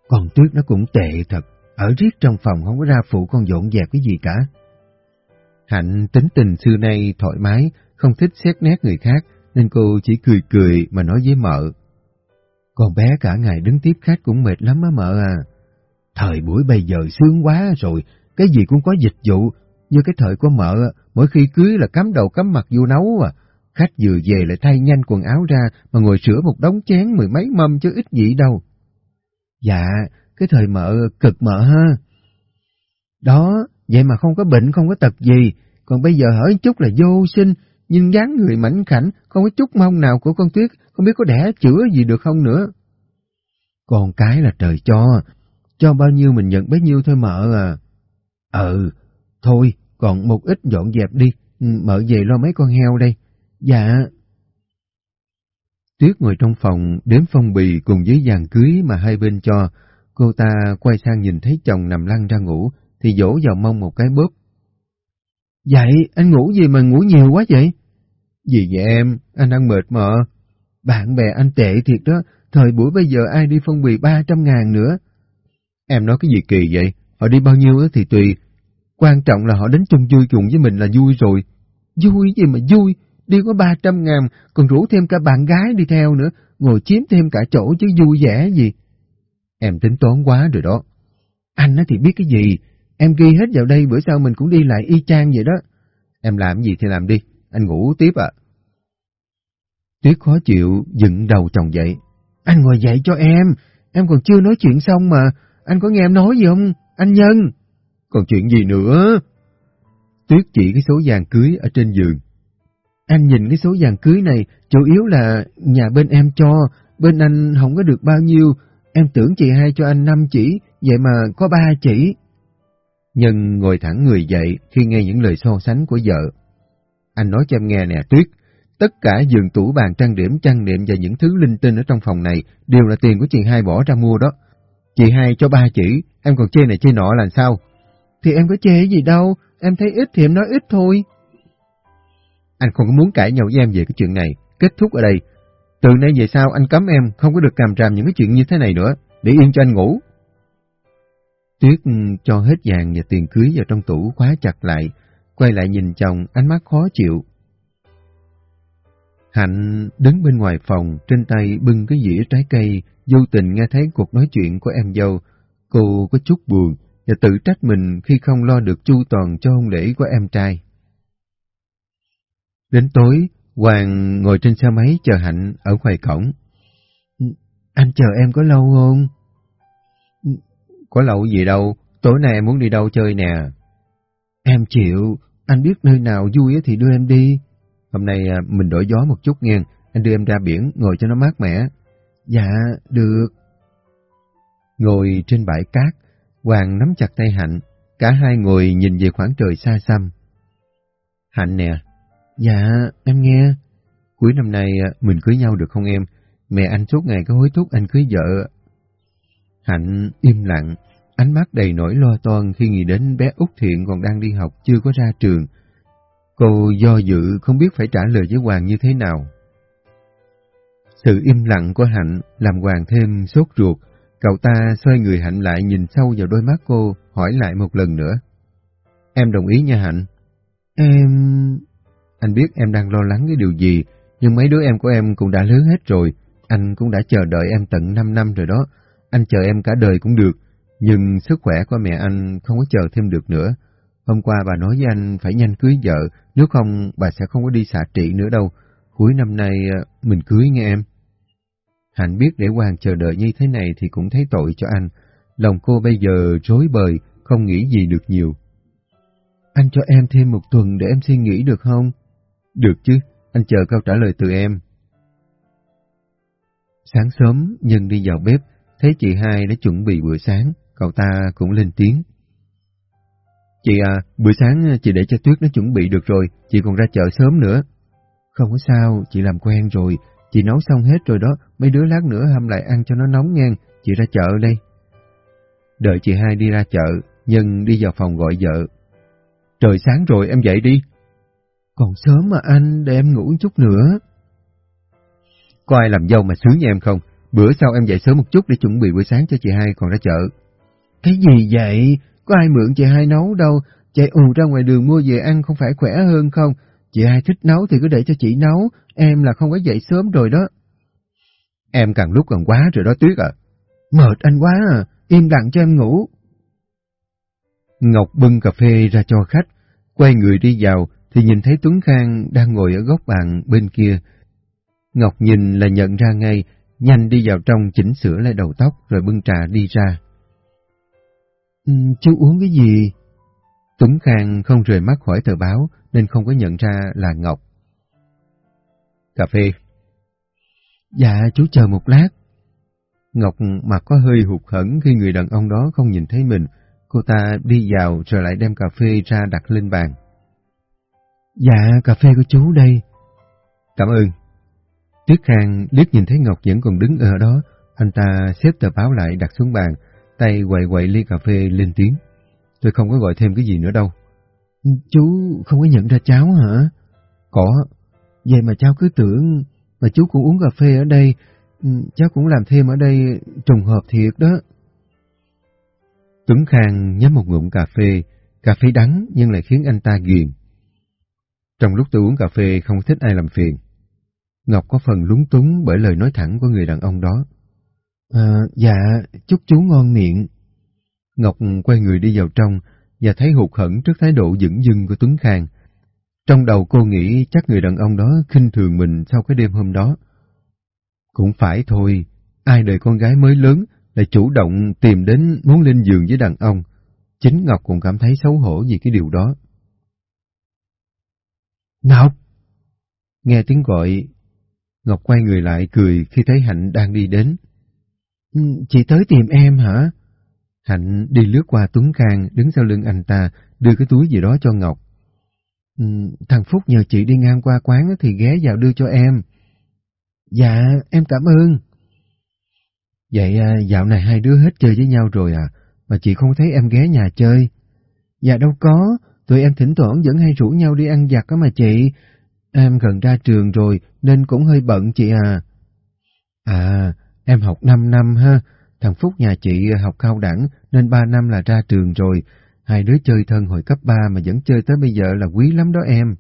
Con Tuyết nó cũng tệ thật, ở riết trong phòng không có ra phụ con dọn dẹp cái gì cả. Hạnh tính tình xưa nay thoải mái, không thích xét nét người khác, nên cô chỉ cười cười mà nói với mợ. Con bé cả ngày đứng tiếp khách cũng mệt lắm á mợ à. Thời buổi bây giờ sướng quá rồi, cái gì cũng có dịch vụ, như cái thời của mợ, mỗi khi cưới là cắm đầu cắm mặt vô nấu à. Khách vừa về lại thay nhanh quần áo ra mà ngồi sửa một đống chén mười mấy mâm chứ ít gì đâu. Dạ, cái thời mợ cực mợ ha. Đó, vậy mà không có bệnh, không có tật gì, còn bây giờ hỏi chút là vô sinh, nhưng dáng người mảnh khảnh, không có chút mong nào của con Tuyết, không biết có đẻ chữa gì được không nữa. Còn cái là trời cho, cho bao nhiêu mình nhận bấy nhiêu thôi mợ à. Ừ, thôi, còn một ít dọn dẹp đi, ừ, mợ về lo mấy con heo đây. Dạ. Tuyết ngồi trong phòng đếm phong bì cùng với vàng cưới mà hai bên cho. Cô ta quay sang nhìn thấy chồng nằm lăn ra ngủ, thì dỗ vào mông một cái bóp. Vậy, anh ngủ gì mà ngủ nhiều quá vậy? Gì vậy em, anh đang mệt mà. Bạn bè anh tệ thiệt đó, thời buổi bây giờ ai đi phong bì ba trăm ngàn nữa. Em nói cái gì kỳ vậy? Họ đi bao nhiêu thì tùy. Quan trọng là họ đến chung vui cùng với mình là vui rồi. Vui gì mà vui, đi có ba trăm ngàn, còn rủ thêm cả bạn gái đi theo nữa, ngồi chiếm thêm cả chỗ chứ vui vẻ gì. Em tính toán quá rồi đó. Anh thì biết cái gì, em ghi hết vào đây bữa sau mình cũng đi lại y chang vậy đó. Em làm gì thì làm đi, anh ngủ tiếp ạ. Tuyết khó chịu, dựng đầu chồng dậy. Anh ngồi dậy cho em, em còn chưa nói chuyện xong mà, anh có nghe em nói gì không, anh Nhân? Còn chuyện gì nữa? Tuyết chỉ cái số vàng cưới ở trên giường. Anh nhìn cái số vàng cưới này, chủ yếu là nhà bên em cho, bên anh không có được bao nhiêu, em tưởng chị hai cho anh năm chỉ, vậy mà có ba chỉ. Nhân ngồi thẳng người dậy khi nghe những lời so sánh của vợ. Anh nói cho em nghe nè Tuyết, tất cả giường tủ bàn trang điểm, trang niệm và những thứ linh tinh ở trong phòng này đều là tiền của chị hai bỏ ra mua đó. Chị hai cho ba chỉ, em còn chê này chê nọ là sao? Thì em có chê gì đâu, em thấy ít thì em nói ít thôi. Anh không có muốn cãi nhau với em về cái chuyện này, kết thúc ở đây. Từ nay về sau anh cấm em không có được càm ràm những cái chuyện như thế này nữa, để yên cho anh ngủ. Tuyết cho hết vàng và tiền cưới vào trong tủ khóa chặt lại, quay lại nhìn chồng, ánh mắt khó chịu. Hạnh đứng bên ngoài phòng, trên tay bưng cái dĩa trái cây, vô tình nghe thấy cuộc nói chuyện của em dâu. Cô có chút buồn và tự trách mình khi không lo được chu toàn cho hôn lễ của em trai. Đến tối, Hoàng ngồi trên xe máy chờ Hạnh ở ngoài cổng. Anh chờ em có lâu không? Có lậu gì đâu, tối nay em muốn đi đâu chơi nè. Em chịu, anh biết nơi nào vui thì đưa em đi. Hôm nay à, mình đổi gió một chút nghe, anh đưa em ra biển ngồi cho nó mát mẻ. Dạ, được. Ngồi trên bãi cát, Hoàng nắm chặt tay Hạnh, cả hai ngồi nhìn về khoảng trời xa xăm. Hạnh nè. Dạ, em nghe. Cuối năm nay à, mình cưới nhau được không em? Mẹ anh suốt ngày có hối thúc anh cưới vợ. Hạnh im lặng, ánh mắt đầy nỗi lo toan khi nghĩ đến bé Út Thiện còn đang đi học chưa có ra trường. Cô do dự không biết phải trả lời với Hoàng như thế nào. Sự im lặng của Hạnh làm Hoàng thêm sốt ruột, cậu ta xoay người Hạnh lại nhìn sâu vào đôi mắt cô, hỏi lại một lần nữa. Em đồng ý nha Hạnh. Em... Anh biết em đang lo lắng cái điều gì, nhưng mấy đứa em của em cũng đã lớn hết rồi, anh cũng đã chờ đợi em tận 5 năm rồi đó, anh chờ em cả đời cũng được, nhưng sức khỏe của mẹ anh không có chờ thêm được nữa. Hôm qua bà nói với anh phải nhanh cưới vợ, nếu không bà sẽ không có đi xạ trị nữa đâu. Cuối năm nay ờ, mình cưới nghe em. Hạnh biết để Hoàng chờ đợi như thế này thì cũng thấy tội cho anh. Lòng cô bây giờ rối bời, không nghĩ gì được nhiều. Anh cho em thêm một tuần để em suy nghĩ được không? Được chứ, anh chờ câu trả lời từ em. Sáng sớm, Nhân đi vào bếp, thấy chị hai đã chuẩn bị bữa sáng, cậu ta cũng lên tiếng. Chị à, bữa sáng chị để cho Tuyết nó chuẩn bị được rồi, chị còn ra chợ sớm nữa. Không có sao, chị làm quen rồi, chị nấu xong hết rồi đó, mấy đứa lát nữa hâm lại ăn cho nó nóng ngang, chị ra chợ đây. Đợi chị hai đi ra chợ, Nhân đi vào phòng gọi vợ. Trời sáng rồi, em dậy đi. Còn sớm mà anh, để em ngủ chút nữa. Có ai làm dâu mà sướng như em không? Bữa sau em dậy sớm một chút để chuẩn bị bữa sáng cho chị hai còn ra chợ. Cái gì vậy? Có ai mượn chị hai nấu đâu, chạy ù ra ngoài đường mua về ăn không phải khỏe hơn không? Chị hai thích nấu thì cứ để cho chị nấu, em là không có dậy sớm rồi đó. Em càng lúc càng quá rồi đó Tuyết à. Mệt anh quá à, im lặng cho em ngủ. Ngọc bưng cà phê ra cho khách, quay người đi vào thì nhìn thấy Tuấn Khang đang ngồi ở góc bàn bên kia. Ngọc nhìn là nhận ra ngay, nhanh đi vào trong chỉnh sửa lại đầu tóc rồi bưng trà đi ra. Ừ, chú uống cái gì? Tuấn Khang không rời mắt khỏi tờ báo nên không có nhận ra là Ngọc. Cà phê. Dạ, chú chờ một lát. Ngọc mặt có hơi hụt hẫng khi người đàn ông đó không nhìn thấy mình. Cô ta đi vào rồi lại đem cà phê ra đặt lên bàn. Dạ, cà phê của chú đây. Cảm ơn. Tuyết Khang liếc nhìn thấy Ngọc vẫn còn đứng ở đó, anh ta xếp tờ báo lại đặt xuống bàn, tay quậy quậy ly cà phê lên tiếng. Tôi không có gọi thêm cái gì nữa đâu. Chú không có nhận ra cháu hả? Có. Vậy mà cháu cứ tưởng mà chú cũng uống cà phê ở đây, ừ, cháu cũng làm thêm ở đây trùng hợp thiệt đó. Tuấn Khang nhấp một ngụm cà phê, cà phê đắng nhưng lại khiến anh ta ghiền. Trong lúc tôi uống cà phê không thích ai làm phiền. Ngọc có phần lúng túng bởi lời nói thẳng của người đàn ông đó. À, dạ, chúc chú ngon miệng. Ngọc quay người đi vào trong và thấy hụt hẫng trước thái độ dững dưng của Tuấn Khang. Trong đầu cô nghĩ chắc người đàn ông đó khinh thường mình sau cái đêm hôm đó. Cũng phải thôi, ai đời con gái mới lớn lại chủ động tìm đến muốn lên giường với đàn ông. Chính Ngọc cũng cảm thấy xấu hổ vì cái điều đó. Ngọc! Nghe tiếng gọi, Ngọc quay người lại cười khi thấy Hạnh đang đi đến. Ừ, chị tới tìm em hả? Hạnh đi lướt qua Tuấn Khang, đứng sau lưng anh ta, đưa cái túi gì đó cho Ngọc. Ừ, thằng Phúc nhờ chị đi ngang qua quán thì ghé vào đưa cho em. Dạ, em cảm ơn. Vậy à, dạo này hai đứa hết chơi với nhau rồi à, mà chị không thấy em ghé nhà chơi. Dạ đâu có, tụi em thỉnh thoảng vẫn hay rủ nhau đi ăn giặt đó mà chị. Em gần ra trường rồi nên cũng hơi bận chị à. À, em học 5 năm ha. Thằng Phúc nhà chị học cao đẳng nên 3 năm là ra trường rồi. Hai đứa chơi thân hồi cấp 3 mà vẫn chơi tới bây giờ là quý lắm đó em.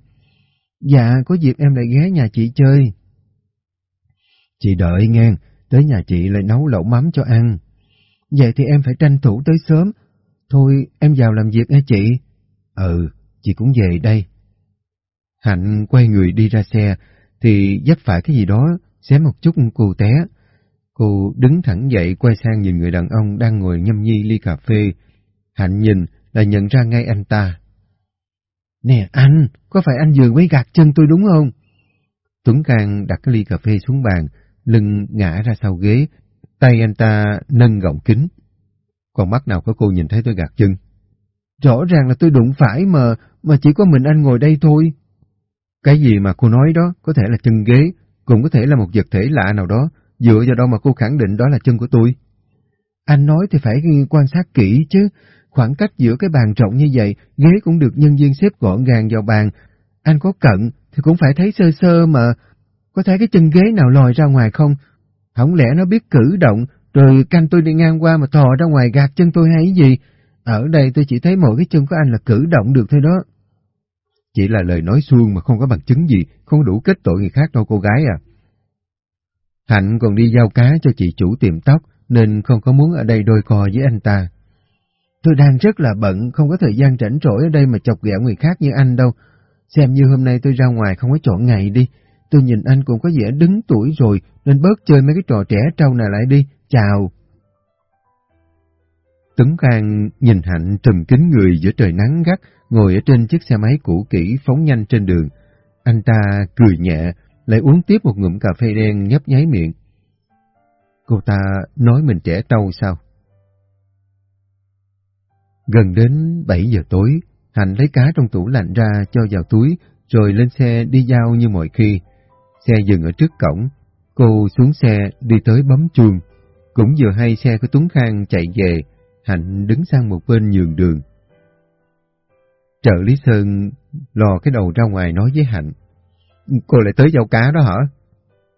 Dạ, có dịp em lại ghé nhà chị chơi. Chị đợi nghe, tới nhà chị lại nấu lẩu mắm cho ăn. Vậy thì em phải tranh thủ tới sớm. Thôi, em vào làm việc nha chị. Ừ, chị cũng về đây. Hạnh quay người đi ra xe, thì dấp phải cái gì đó, xé một chút cô té. Cô đứng thẳng dậy quay sang nhìn người đàn ông đang ngồi nhâm nhi ly cà phê. Hạnh nhìn là nhận ra ngay anh ta. Nè anh, có phải anh vừa mới gạt chân tôi đúng không? Tuấn Khang đặt cái ly cà phê xuống bàn, lưng ngã ra sau ghế, tay anh ta nâng gọng kính. Còn mắt nào có cô nhìn thấy tôi gạt chân? Rõ ràng là tôi đụng phải mà, mà chỉ có mình anh ngồi đây thôi. Cái gì mà cô nói đó, có thể là chân ghế, cũng có thể là một vật thể lạ nào đó, dựa vào đâu mà cô khẳng định đó là chân của tôi. Anh nói thì phải quan sát kỹ chứ, khoảng cách giữa cái bàn rộng như vậy, ghế cũng được nhân viên xếp gọn gàng vào bàn. Anh có cận thì cũng phải thấy sơ sơ mà, có thấy cái chân ghế nào lòi ra ngoài không? Không lẽ nó biết cử động, rồi canh tôi đi ngang qua mà thò ra ngoài gạt chân tôi hay gì? Ở đây tôi chỉ thấy mỗi cái chân của anh là cử động được thôi đó. Chỉ là lời nói suông mà không có bằng chứng gì, không đủ kết tội người khác đâu cô gái à. Hạnh còn đi giao cá cho chị chủ tiệm tóc, nên không có muốn ở đây đôi co với anh ta. Tôi đang rất là bận, không có thời gian rảnh rỗi ở đây mà chọc ghẹo người khác như anh đâu. Xem như hôm nay tôi ra ngoài không có chọn ngày đi. Tôi nhìn anh cũng có vẻ đứng tuổi rồi, nên bớt chơi mấy cái trò trẻ trâu này lại đi. Chào! Tấn Khang nhìn Hạnh trùm kính người giữa trời nắng gắt, ngồi ở trên chiếc xe máy cũ kỹ phóng nhanh trên đường. Anh ta cười nhẹ, lại uống tiếp một ngụm cà phê đen nhấp nháy miệng. Cô ta nói mình trẻ trâu sao? Gần đến 7 giờ tối, Hạnh lấy cá trong tủ lạnh ra cho vào túi, rồi lên xe đi giao như mọi khi. Xe dừng ở trước cổng, cô xuống xe đi tới bấm chuông. Cũng vừa hay xe của Tuấn Khang chạy về, Hạnh đứng sang một bên nhường đường. Trợ Lý Sơn lò cái đầu ra ngoài nói với Hạnh. Cô lại tới giao cá đó hả?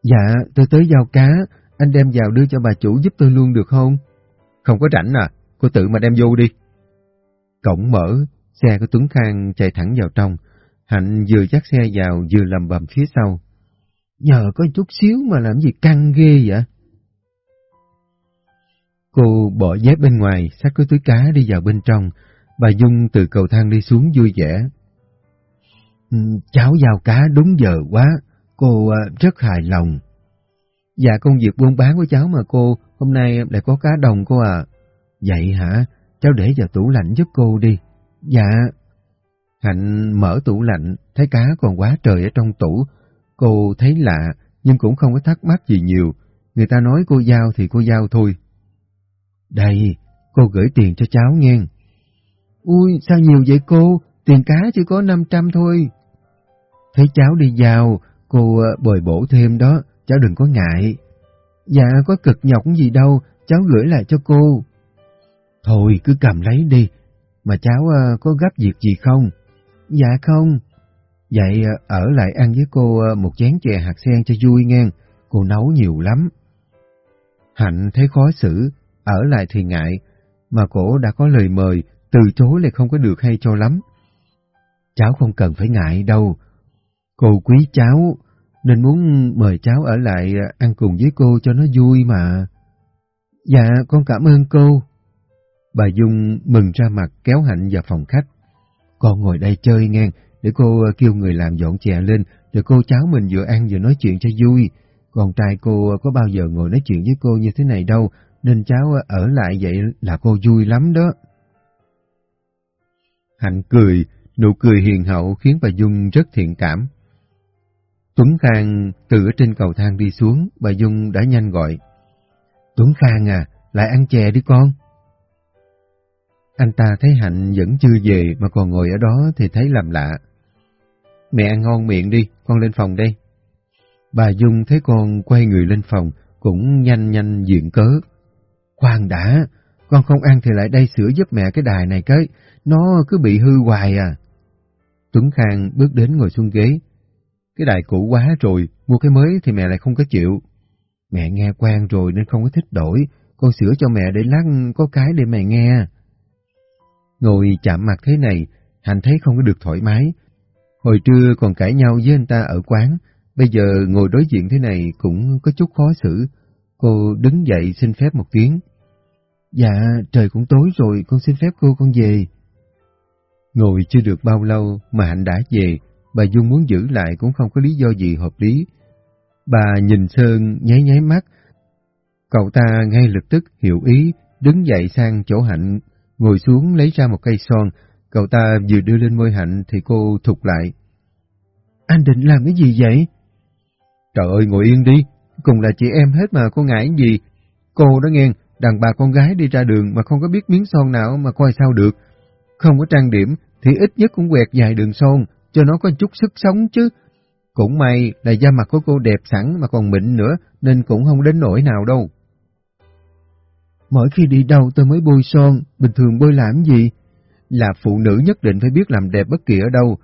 Dạ, tôi tới giao cá, anh đem vào đưa cho bà chủ giúp tôi luôn được không? Không có rảnh à, cô tự mà đem vô đi. Cổng mở, xe của Tuấn Khang chạy thẳng vào trong. Hạnh vừa dắt xe vào vừa lầm bầm phía sau. Nhờ có chút xíu mà làm gì căng ghê vậy? Cô bỏ dép bên ngoài, xách cái túi cá đi vào bên trong. Bà Dung từ cầu thang đi xuống vui vẻ. Ừ, cháu giao cá đúng giờ quá, cô à, rất hài lòng. Dạ công việc buôn bán của cháu mà cô, hôm nay lại có cá đồng cô à. Vậy hả? Cháu để vào tủ lạnh giúp cô đi. Dạ. Hạnh mở tủ lạnh, thấy cá còn quá trời ở trong tủ. Cô thấy lạ, nhưng cũng không có thắc mắc gì nhiều. Người ta nói cô giao thì cô giao thôi. Đây, cô gửi tiền cho cháu nghe. Ui, sao nhiều vậy cô? Tiền cá chỉ có 500 thôi. Thấy cháu đi vào, cô ờ, bồi bổ thêm đó, cháu đừng có ngại. Dạ, có cực nhọc gì đâu, cháu gửi lại cho cô. Thôi, cứ cầm lấy đi, mà cháu ờ, có gấp việc gì không? Dạ không. Vậy ờ, ở lại ăn với cô một chén chè hạt sen cho vui nghe, cô nấu nhiều lắm. Hạnh thấy khó xử, ở lại thì ngại, mà cổ đã có lời mời, từ chối lại không có được hay cho lắm. Cháu không cần phải ngại đâu. Cô quý cháu, nên muốn mời cháu ở lại ăn cùng với cô cho nó vui mà. Dạ, con cảm ơn cô. Bà Dung mừng ra mặt kéo Hạnh vào phòng khách. Con ngồi đây chơi ngang, để cô kêu người làm dọn chè lên, rồi cô cháu mình vừa ăn vừa nói chuyện cho vui. Con trai cô có bao giờ ngồi nói chuyện với cô như thế này đâu, nên cháu ở lại vậy là cô vui lắm đó. Hạnh cười, nụ cười hiền hậu khiến bà Dung rất thiện cảm. Tuấn Khang từ ở trên cầu thang đi xuống, bà Dung đã nhanh gọi. Tuấn Khang à, lại ăn chè đi con. Anh ta thấy Hạnh vẫn chưa về mà còn ngồi ở đó thì thấy làm lạ. Mẹ ăn ngon miệng đi, con lên phòng đây. Bà Dung thấy con quay người lên phòng, cũng nhanh nhanh diện cớ. Khoan đã, con không ăn thì lại đây sửa giúp mẹ cái đài này cái, nó cứ bị hư hoài à. Tuấn Khang bước đến ngồi xuống ghế. Cái đài cũ quá rồi, mua cái mới thì mẹ lại không có chịu. Mẹ nghe quen rồi nên không có thích đổi, con sửa cho mẹ để lát có cái để mẹ nghe. Ngồi chạm mặt thế này, Hạnh thấy không có được thoải mái. Hồi trưa còn cãi nhau với anh ta ở quán, bây giờ ngồi đối diện thế này cũng có chút khó xử. Cô đứng dậy xin phép một tiếng. Dạ, trời cũng tối rồi, con xin phép cô con về. Ngồi chưa được bao lâu mà Hạnh đã về, bà Dung muốn giữ lại cũng không có lý do gì hợp lý. Bà nhìn Sơn nháy nháy mắt, cậu ta ngay lập tức hiểu ý, đứng dậy sang chỗ Hạnh, ngồi xuống lấy ra một cây son, Cậu ta vừa đưa lên môi hạnh thì cô thục lại. Anh định làm cái gì vậy? Trời ơi, ngồi yên đi. Cùng là chị em hết mà cô ngại gì. Cô đó nghe, đàn bà con gái đi ra đường mà không có biết miếng son nào mà coi sao được. Không có trang điểm thì ít nhất cũng quẹt dài đường son cho nó có chút sức sống chứ. Cũng may là da mặt của cô đẹp sẵn mà còn mịn nữa nên cũng không đến nỗi nào đâu. Mỗi khi đi đâu tôi mới bôi son, bình thường bôi làm gì? Là phụ nữ nhất định phải biết làm đẹp bất kỳ ở đâu.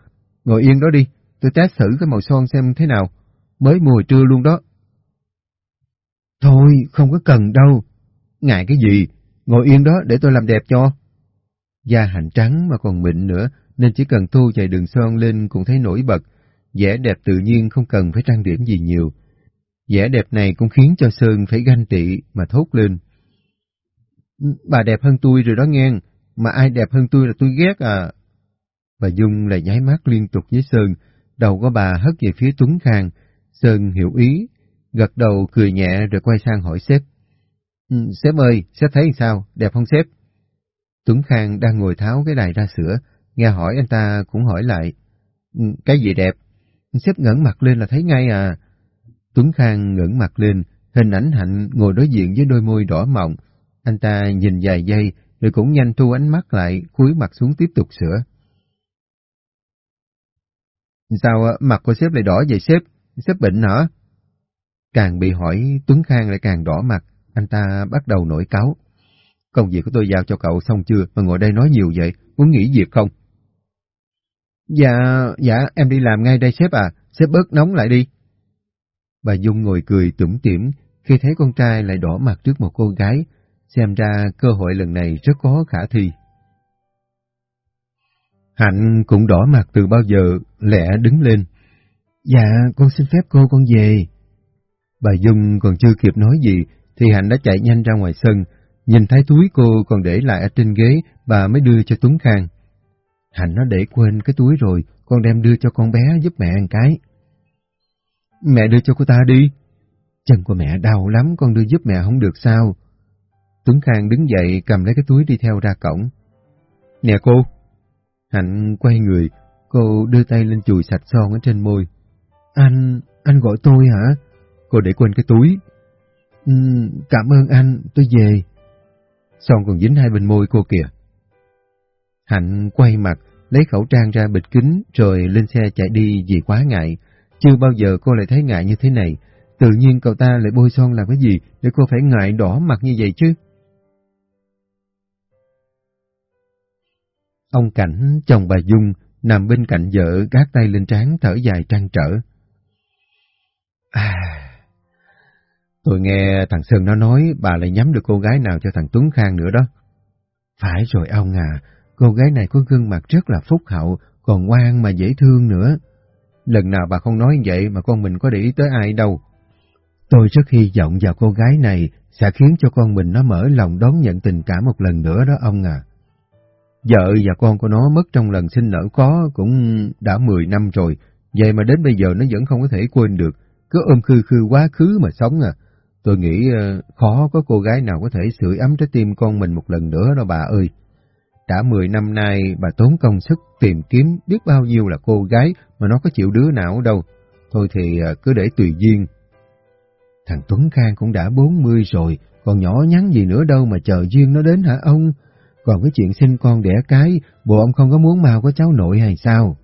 Ngồi yên đó đi, tôi test thử cái màu son xem thế nào. Mới mùa trưa luôn đó. Thôi, không có cần đâu. Ngại cái gì? Ngồi yên đó để tôi làm đẹp cho. Da hành trắng mà còn mịn nữa, nên chỉ cần tô chạy đường son lên cũng thấy nổi bật. vẻ đẹp tự nhiên không cần phải trang điểm gì nhiều. vẻ đẹp này cũng khiến cho Sơn phải ganh tị mà thốt lên. Ừ, bà đẹp hơn tôi rồi đó nghe, mà ai đẹp hơn tôi là tôi ghét à. Bà Dung lại nháy mắt liên tục với Sơn, đầu của bà hất về phía Tuấn Khang. Sơn hiểu ý, gật đầu cười nhẹ rồi quay sang hỏi sếp. Ừ, sếp ơi, sếp thấy sao, đẹp không sếp? Tuấn Khang đang ngồi tháo cái đài ra sữa, nghe hỏi anh ta cũng hỏi lại. Ừ, cái gì đẹp? Sếp ngẩng mặt lên là thấy ngay à. Tuấn Khang ngẩng mặt lên, hình ảnh hạnh ngồi đối diện với đôi môi đỏ mọng. Anh ta nhìn vài giây, rồi cũng nhanh thu ánh mắt lại, cúi mặt xuống tiếp tục sửa. Sao à, mặt của sếp lại đỏ vậy sếp? Sếp bệnh hả? Càng bị hỏi, Tuấn Khang lại càng đỏ mặt, anh ta bắt đầu nổi cáo. Công việc của tôi giao cho cậu xong chưa mà ngồi đây nói nhiều vậy, muốn nghỉ việc không? Dạ, dạ, em đi làm ngay đây sếp à, sếp bớt nóng lại đi. Bà Dung ngồi cười tủm tỉm khi thấy con trai lại đỏ mặt trước một cô gái, xem ra cơ hội lần này rất có khả thi. Hạnh cũng đỏ mặt từ bao giờ, lẽ đứng lên. Dạ, con xin phép cô con về. Bà Dung còn chưa kịp nói gì, thì Hạnh đã chạy nhanh ra ngoài sân, nhìn thấy túi cô còn để lại ở trên ghế, bà mới đưa cho Tuấn Khang. Hạnh nó để quên cái túi rồi, con đem đưa cho con bé giúp mẹ ăn cái. Mẹ đưa cho cô ta đi. Chân của mẹ đau lắm, con đưa giúp mẹ không được sao. Tuấn Khang đứng dậy cầm lấy cái túi đi theo ra cổng. Nè cô. Hạnh quay người, cô đưa tay lên chùi sạch son ở trên môi. Anh, anh gọi tôi hả? Cô để quên cái túi. Ừ, cảm ơn anh, tôi về. Son còn dính hai bên môi cô kìa. Hạnh quay mặt, lấy khẩu trang ra bịt kính rồi lên xe chạy đi vì quá ngại. Chưa bao giờ cô lại thấy ngại như thế này. Tự nhiên cậu ta lại bôi son làm cái gì để cô phải ngại đỏ mặt như vậy chứ? Ông Cảnh, chồng bà Dung, nằm bên cạnh vợ gác tay lên trán thở dài trăn trở. À, tôi nghe thằng Sơn nó nói bà lại nhắm được cô gái nào cho thằng Tuấn Khang nữa đó. Phải rồi ông à, cô gái này có gương mặt rất là phúc hậu, còn ngoan mà dễ thương nữa. Lần nào bà không nói vậy mà con mình có để ý tới ai đâu. Tôi rất hy vọng vào cô gái này sẽ khiến cho con mình nó mở lòng đón nhận tình cảm một lần nữa đó ông à. Vợ và con của nó mất trong lần sinh nở có cũng đã 10 năm rồi, vậy mà đến bây giờ nó vẫn không có thể quên được, cứ ôm khư khư quá khứ mà sống à. Tôi nghĩ ờ, khó có cô gái nào có thể sưởi ấm trái tim con mình một lần nữa đâu bà ơi. Đã 10 năm nay bà tốn công sức tìm kiếm biết bao nhiêu là cô gái mà nó có chịu đứa nào đâu. Thôi thì ờ, cứ để tùy duyên. Thằng Tuấn Khang cũng đã 40 rồi, còn nhỏ nhắn gì nữa đâu mà chờ duyên nó đến hả ông? Còn cái chuyện sinh con đẻ cái, bộ ông không có muốn mau có cháu nội hay sao?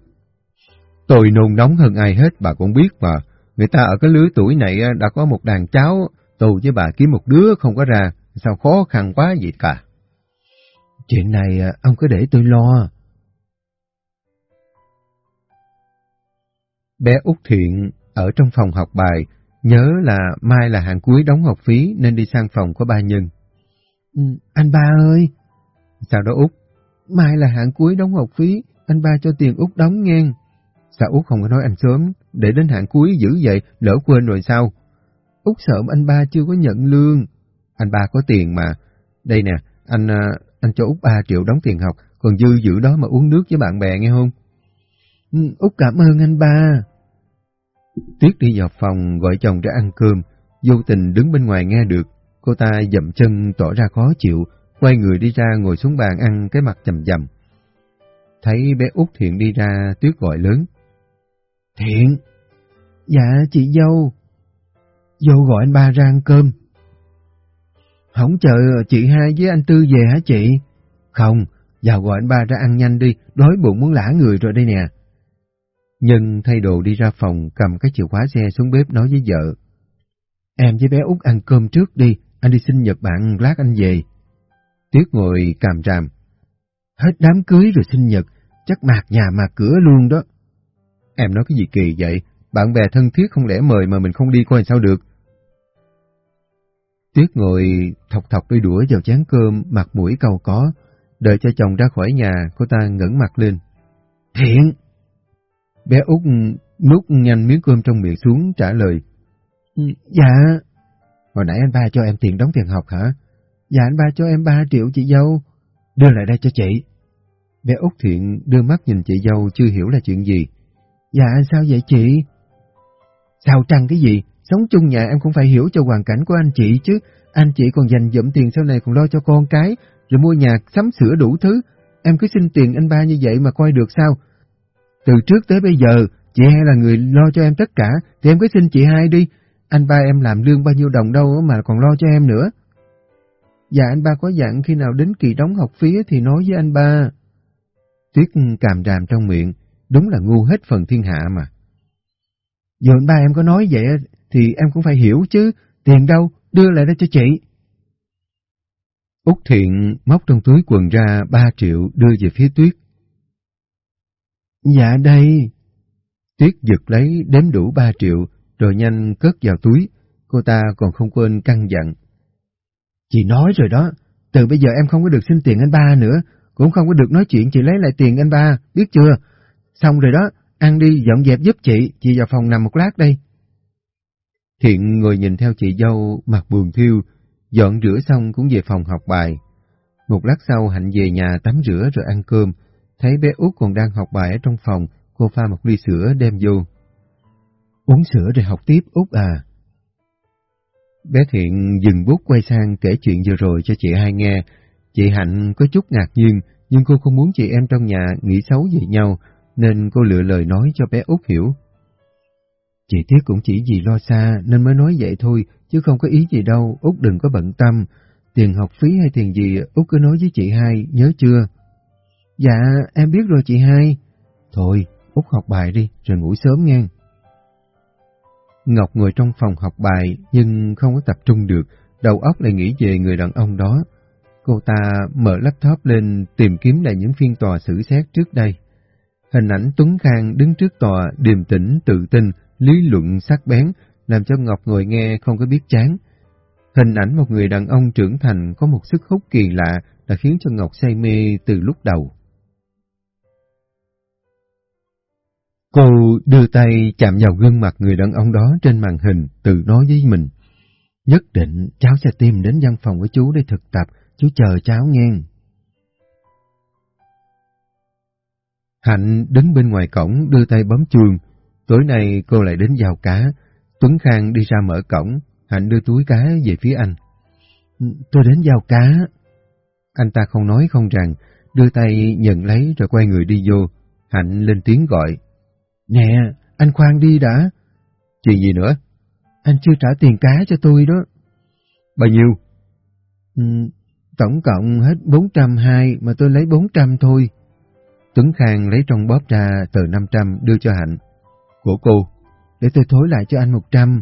Tôi nôn nóng hơn ai hết bà cũng biết mà. Người ta ở cái lứa tuổi này ờ, đã có một đàn cháu, tôi với bà kiếm một đứa không có ra, sao khó khăn quá vậy cả. Chuyện này à, ông cứ để tôi lo. Bé Út Thiện ở trong phòng học bài, nhớ là mai là hàng cuối đóng học phí nên đi sang phòng của ba Nhân. Ừ, anh ba ơi, Sao đó Út? Mai là hạn cuối đóng học phí, anh ba cho tiền Út đóng nghe. Sao Út không có nói anh sớm, để đến hạn cuối giữ vậy, lỡ quên rồi sao? Út sợ anh ba chưa có nhận lương. Anh ba có tiền mà. Đây nè, anh à, anh cho Út 3 triệu đóng tiền học, còn dư giữ đó mà uống nước với bạn bè nghe không? Ừ, út cảm ơn anh ba. Tuyết đi vào phòng gọi chồng ra ăn cơm, vô tình đứng bên ngoài nghe được. Cô ta dậm chân tỏ ra khó chịu, quay người đi ra ngồi xuống bàn ăn cái mặt chầm chầm. Thấy bé út Thiện đi ra, Tuyết gọi lớn. Thiện! Dạ, chị dâu vô gọi anh ba ra ăn cơm. Không chờ chị hai với anh Tư về hả chị? Không, vào gọi anh ba ra ăn nhanh đi, đói bụng muốn lả người rồi đây nè. Nhân thay đồ đi ra phòng, cầm cái chìa khóa xe xuống bếp nói với vợ. Em với bé út ăn cơm trước đi, anh đi xin Nhật Bản, lát anh về. Tuyết ngồi càm ràm. Hết đám cưới rồi sinh nhật, chắc mạc nhà mà cửa luôn đó. Em nói cái gì kỳ vậy? Bạn bè thân thiết không lẽ mời mà mình không đi coi sao được? Tuyết ngồi thọc thọc đôi đũa vào chén cơm, mặt mũi cầu có, đợi cho chồng ra khỏi nhà, cô ta ngẩng mặt lên. Thiện! Bé út nuốt nhanh miếng cơm trong miệng xuống trả lời. Dạ. Hồi nãy anh ba cho em tiền đóng tiền học hả? Dạ anh ba cho em 3 triệu chị dâu. Đưa lại đây cho chị. Bé út thiện đưa mắt nhìn chị dâu chưa hiểu là chuyện gì. Dạ sao vậy chị? Sao trăng cái gì? Sống chung nhà em cũng phải hiểu cho hoàn cảnh của anh chị chứ. Anh chị còn dành dụm tiền sau này còn lo cho con cái, rồi mua nhà, sắm sửa đủ thứ. Em cứ xin tiền anh ba như vậy mà coi được sao? Từ trước tới bây giờ, chị hai là người lo cho em tất cả, thì em cứ xin chị hai đi. Anh ba em làm lương bao nhiêu đồng đâu mà còn lo cho em nữa. Dạ anh ba có dặn khi nào đến kỳ đóng học phí thì nói với anh ba. Tuyết càm ràm trong miệng, đúng là ngu hết phần thiên hạ mà. Giờ anh ba em có nói vậy thì em cũng phải hiểu chứ, tiền đâu, đưa lại đây cho chị. Úc Thiện móc trong túi quần ra ba triệu đưa về phía Tuyết. Dạ đây. Tuyết giật lấy đếm đủ ba triệu, rồi nhanh cất vào túi, cô ta còn không quên căng dặn. Chị nói rồi đó, từ bây giờ em không có được xin tiền anh ba nữa, cũng không có được nói chuyện chị lấy lại tiền anh ba, biết chưa? Xong rồi đó, ăn đi dọn dẹp giúp chị, chị vào phòng nằm một lát đây. Thiện ngồi nhìn theo chị dâu, mặt buồn thiêu, dọn rửa xong cũng về phòng học bài. Một lát sau Hạnh về nhà tắm rửa rồi ăn cơm, thấy bé út còn đang học bài ở trong phòng, cô pha một ly sữa đem vô. Uống sữa rồi học tiếp út à? Bé Thiện dừng bút quay sang kể chuyện vừa rồi cho chị hai nghe. Chị Hạnh có chút ngạc nhiên, nhưng cô không muốn chị em trong nhà nghĩ xấu về nhau, nên cô lựa lời nói cho bé út hiểu. Chị Tiết cũng chỉ vì lo xa nên mới nói vậy thôi, chứ không có ý gì đâu, Út đừng có bận tâm. Tiền học phí hay tiền gì, Út cứ nói với chị hai, nhớ chưa? Dạ, em biết rồi chị hai. Thôi, Út học bài đi, rồi ngủ sớm nghe. Ngọc ngồi trong phòng học bài nhưng không có tập trung được, đầu óc lại nghĩ về người đàn ông đó. Cô ta mở laptop lên tìm kiếm lại những phiên tòa xử xét trước đây. Hình ảnh Tuấn Khang đứng trước tòa điềm tĩnh, tự tin, lý luận sắc bén, làm cho Ngọc ngồi nghe không có biết chán. Hình ảnh một người đàn ông trưởng thành có một sức hút kỳ lạ đã khiến cho Ngọc say mê từ lúc đầu. Cô đưa tay chạm vào gương mặt người đàn ông đó trên màn hình, tự nói với mình. Nhất định cháu sẽ tìm đến văn phòng của chú để thực tập, chú chờ cháu nghe. Hạnh đứng bên ngoài cổng đưa tay bấm chuông. Tối nay cô lại đến giao cá. Tuấn Khang đi ra mở cổng, Hạnh đưa túi cá về phía anh. Tôi đến giao cá. Anh ta không nói không rằng, đưa tay nhận lấy rồi quay người đi vô. Hạnh lên tiếng gọi. Nè, anh khoan đi đã. Chuyện gì nữa? Anh chưa trả tiền cá cho tôi đó. Bao nhiêu? Ừ, tổng cộng hết 420 mà tôi lấy 400 thôi. Tuấn Khang lấy trong bóp ra tờ 500 đưa cho Hạnh. Của cô, để tôi thối lại cho anh 100.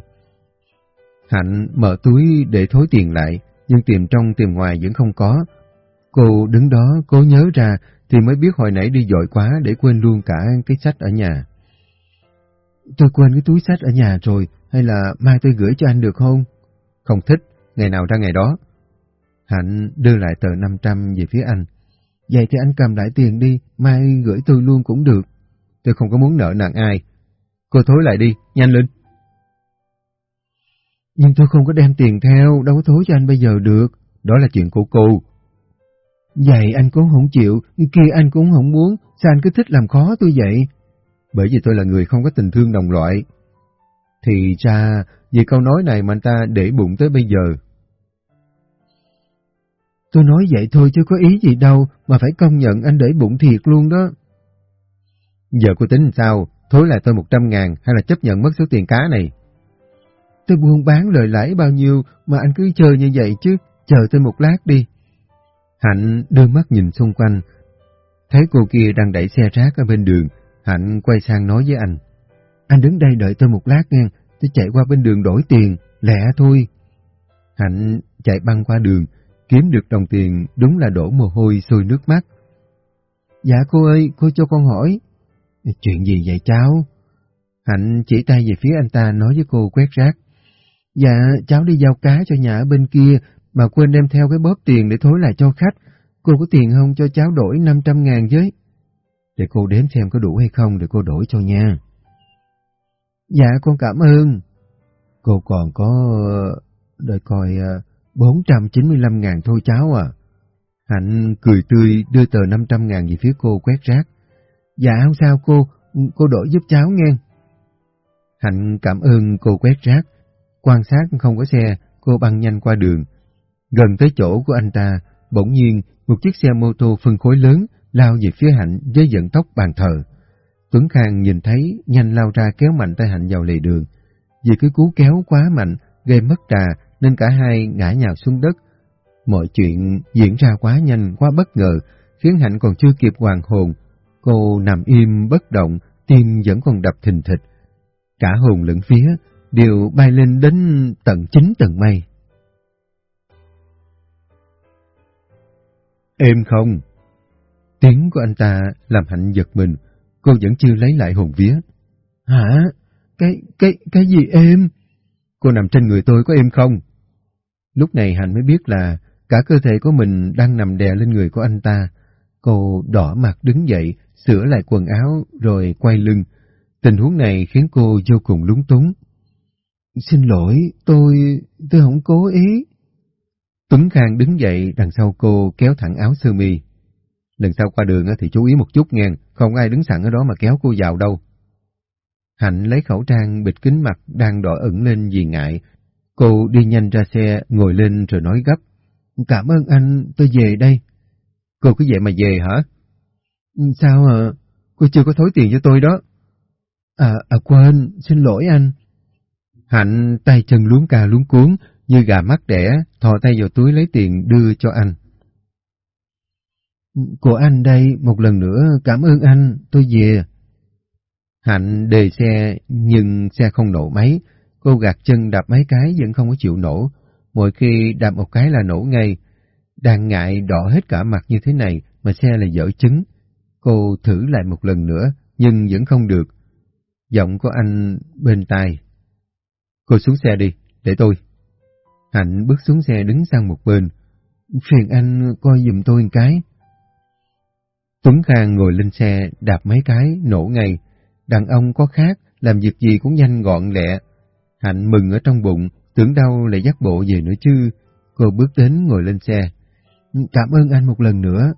Hạnh mở túi để thối tiền lại, nhưng tìm trong tìm ngoài vẫn không có. Cô đứng đó cố nhớ ra thì mới biết hồi nãy đi dội quá để quên luôn cả cái sách ở nhà. Tôi quên cái túi sách ở nhà rồi, hay là mai tôi gửi cho anh được không? Không thích, ngày nào ra ngày đó. Hạnh đưa lại tờ 500 về phía anh. Vậy thì anh cầm lại tiền đi, mai gửi tôi luôn cũng được. Tôi không có muốn nợ nặng ai. Cô thối lại đi, nhanh lên. Nhưng tôi không có đem tiền theo, đâu có thối cho anh bây giờ được. Đó là chuyện của cô. Vậy anh cũng không chịu, kia anh cũng không muốn, sao anh cứ thích làm khó tôi vậy? Bởi vì tôi là người không có tình thương đồng loại. Thì ra, vì câu nói này mà anh ta để bụng tới bây giờ. Tôi nói vậy thôi chứ có ý gì đâu, mà phải công nhận anh để bụng thiệt luôn đó. Giờ cô tính sao? Thối lại tôi một trăm ngàn hay là chấp nhận mất số tiền cá này? Tôi buôn bán lời lãi bao nhiêu mà anh cứ chơi như vậy chứ, chờ tôi một lát đi. Hạnh đưa mắt nhìn xung quanh, thấy cô kia đang đẩy xe rác ở bên đường, Hạnh quay sang nói với anh. Anh đứng đây đợi tôi một lát nha, tôi chạy qua bên đường đổi tiền, lẹ thôi. Hạnh chạy băng qua đường, kiếm được đồng tiền đúng là đổ mồ hôi sôi nước mắt. Dạ cô ơi, cô cho con hỏi. Chuyện gì vậy cháu? Hạnh chỉ tay về phía anh ta nói với cô quét rác. Dạ, cháu đi giao cá cho nhà ở bên kia, mà quên đem theo cái bóp tiền để thối lại cho khách. Cô có tiền không cho cháu đổi 500 ngàn với? Để cô đếm xem có đủ hay không để cô đổi cho nha. Dạ, con cảm ơn. Cô còn có... Ờ, đợi coi... Ờ, 495 ngàn thôi cháu à. Hạnh cười tươi đưa tờ 500 ngàn về phía cô quét rác. Dạ không sao cô, cô đổi giúp cháu nghe. Hạnh cảm ơn cô quét rác. Quan sát không có xe, cô băng nhanh qua đường. Gần tới chỗ của anh ta, bỗng nhiên một chiếc xe mô tô phân khối lớn lao về phía Hạnh với vận tốc bàn thờ. Tuấn Khang nhìn thấy, nhanh lao ra kéo mạnh tay Hạnh vào lề đường. Vì cái cú kéo quá mạnh, gây mất trà nên cả hai ngã nhào xuống đất. Mọi chuyện diễn ra quá nhanh, quá bất ngờ, khiến Hạnh còn chưa kịp hoàn hồn. Cô nằm im bất động, tim vẫn còn đập thình thịch. Cả hồn lẫn phía đều bay lên đến tận chín tầng mây. Êm không? Tiếng của anh ta làm Hạnh giật mình, cô vẫn chưa lấy lại hồn vía. Hả? Cái, cái, cái gì êm? Cô nằm trên người tôi có êm không? Lúc này Hạnh mới biết là cả cơ thể của mình đang nằm đè lên người của anh ta. Cô đỏ mặt đứng dậy, sửa lại quần áo rồi quay lưng. Tình huống này khiến cô vô cùng lúng túng. Xin lỗi, tôi... tôi không cố ý. Tuấn Khang đứng dậy đằng sau cô kéo thẳng áo sơ mi. Lần sau qua đường thì chú ý một chút nghe, không ai đứng sẵn ở đó mà kéo cô vào đâu. Hạnh lấy khẩu trang bịt kính mặt đang đỏ ẩn lên vì ngại. Cô đi nhanh ra xe, ngồi lên rồi nói gấp. Cảm ơn anh, tôi về đây. Cô cứ vậy mà về hả? Ừ, sao à? Cô chưa có thối tiền cho tôi đó. À, à quên, xin lỗi anh. Hạnh tay chân luống cà luống cuốn, như gà mắt đẻ, thò tay vào túi lấy tiền đưa cho anh. Ừ, của anh đây, một lần nữa, cảm ơn anh, tôi về. Hạnh đề xe, nhưng xe không nổ máy. Cô gạt chân đạp mấy cái vẫn không có chịu nổ. Mỗi khi đạp một cái là nổ ngay. Đang ngại đỏ hết cả mặt như thế này mà xe là dở trứng. Cô thử lại một lần nữa, nhưng vẫn không được. Giọng của anh bên tai. Cô xuống xe đi, để tôi. Hạnh bước xuống xe đứng sang một bên. Phiền anh coi giùm tôi một cái. Tuấn Khang ngồi lên xe, đạp mấy cái, nổ ngay. Đàn ông có khác, làm việc gì cũng nhanh gọn lẹ. Hạnh mừng ở trong bụng, tưởng đâu lại dắt bộ về nữa chứ. Cô bước đến ngồi lên xe. Cảm ơn anh một lần nữa.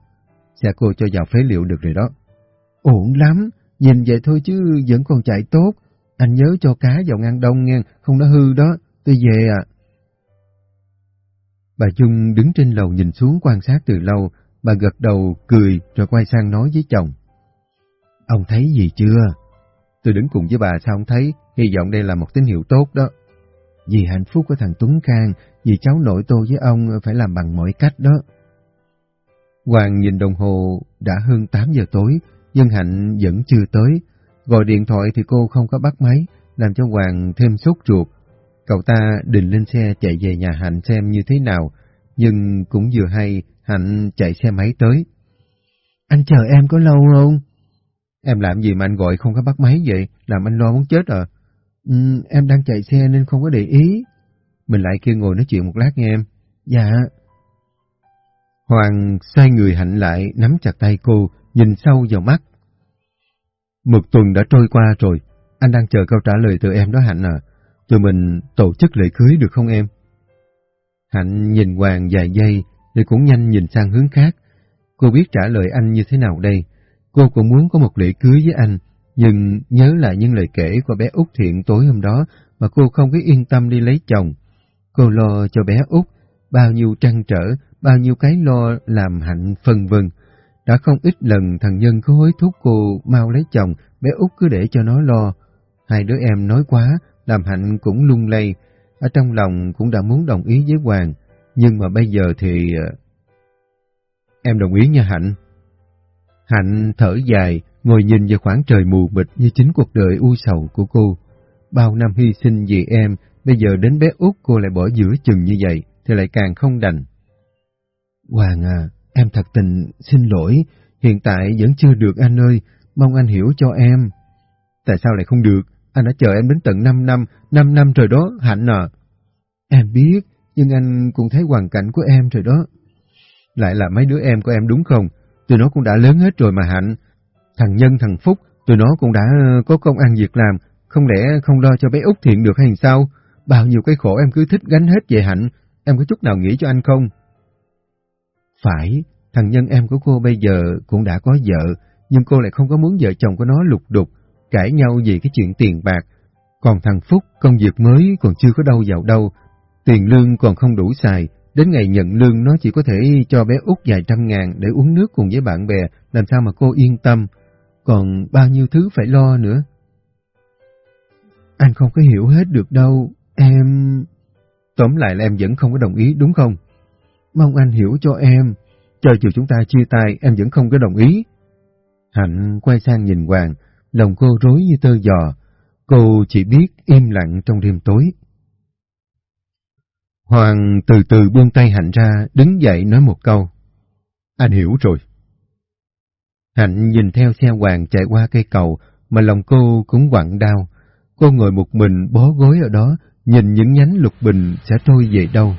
Xe cô cho vào phế liệu được rồi đó. Ổn lắm, nhìn vậy thôi chứ vẫn còn chạy tốt. Anh nhớ cho cá vào ngăn đông nghe, không nó hư đó. Tôi về à. Bà Dung đứng trên lầu nhìn xuống quan sát từ lâu, bà gật đầu, cười rồi quay sang nói với chồng. Ông thấy gì chưa? Tôi đứng cùng với bà sao không thấy, hy vọng đây là một tín hiệu tốt đó. Vì hạnh phúc của thằng Tuấn Khang, vì cháu nội tôi với ông phải làm bằng mọi cách đó. Hoàng nhìn đồng hồ đã hơn 8 giờ tối, nhưng Hạnh vẫn chưa tới. Gọi điện thoại thì cô không có bắt máy, làm cho Hoàng thêm sốt ruột. Cậu ta định lên xe chạy về nhà Hạnh xem như thế nào, nhưng cũng vừa hay Hạnh chạy xe máy tới. Anh chờ em có lâu không? Em làm gì mà anh gọi không có bắt máy vậy, làm anh lo muốn chết à? Ừ, em đang chạy xe nên không có để ý. Mình lại kêu ngồi nói chuyện một lát nghe em. Dạ. Hoàng xoay người Hạnh lại, nắm chặt tay cô, nhìn sâu vào mắt. Một tuần đã trôi qua rồi, anh đang chờ câu trả lời từ em đó Hạnh à. Tụi mình tổ chức lễ cưới được không em? Hạnh nhìn Hoàng vài giây, rồi cũng nhanh nhìn sang hướng khác. Cô biết trả lời anh như thế nào đây. Cô cũng muốn có một lễ cưới với anh, nhưng nhớ lại những lời kể của bé Út Thiện tối hôm đó mà cô không có yên tâm đi lấy chồng. Cô lo cho bé Út, bao nhiêu trăn trở, bao nhiêu cái lo làm hạnh phân vân. Đã không ít lần thằng Nhân có hối thúc cô mau lấy chồng, bé út cứ để cho nó lo. Hai đứa em nói quá, làm Hạnh cũng lung lay, ở trong lòng cũng đã muốn đồng ý với Hoàng, nhưng mà bây giờ thì... Ờ, em đồng ý nha Hạnh. Hạnh thở dài, ngồi nhìn vào khoảng trời mù mịt như chính cuộc đời u sầu của cô. Bao năm hy sinh vì em, bây giờ đến bé út cô lại bỏ giữa chừng như vậy, thì lại càng không đành. Hoàng à, em thật tình xin lỗi, hiện tại vẫn chưa được anh ơi, mong anh hiểu cho em. Tại sao lại không được? Anh đã chờ em đến tận 5 năm, 5 năm rồi đó, Hạnh à. Em biết, nhưng anh cũng thấy hoàn cảnh của em rồi đó. Lại là mấy đứa em của em đúng không? Tụi nó cũng đã lớn hết rồi mà Hạnh. Thằng Nhân, thằng Phúc, tụi nó cũng đã ờ, có công ăn việc làm, không lẽ không lo cho bé Út Thiện được hay sao? Bao nhiêu cái khổ em cứ thích gánh hết về Hạnh, em có chút nào nghĩ cho anh không? Phải, thằng Nhân em của cô bây giờ cũng đã có vợ, nhưng cô lại không có muốn vợ chồng của nó lục đục, cãi nhau vì cái chuyện tiền bạc. Còn thằng Phúc, công việc mới còn chưa có đâu vào đâu, tiền lương còn không đủ xài, đến ngày nhận lương nó chỉ có thể cho bé út vài trăm ngàn để uống nước cùng với bạn bè, làm sao mà cô yên tâm, còn bao nhiêu thứ phải lo nữa. Anh không có hiểu hết được đâu, em... Tóm lại là em vẫn không có đồng ý đúng không? Mong anh hiểu cho em, cho dù chúng ta chia tay em vẫn không có đồng ý. Hạnh quay sang nhìn Hoàng, lòng cô rối như tơ giò, cô chỉ biết im lặng trong đêm tối. Hoàng từ từ buông tay Hạnh ra, đứng dậy nói một câu. Anh hiểu rồi. Hạnh nhìn theo xe Hoàng chạy qua cây cầu, mà lòng cô cũng quặn đau. Cô ngồi một mình bó gối ở đó, nhìn những nhánh lục bình sẽ trôi về đâu.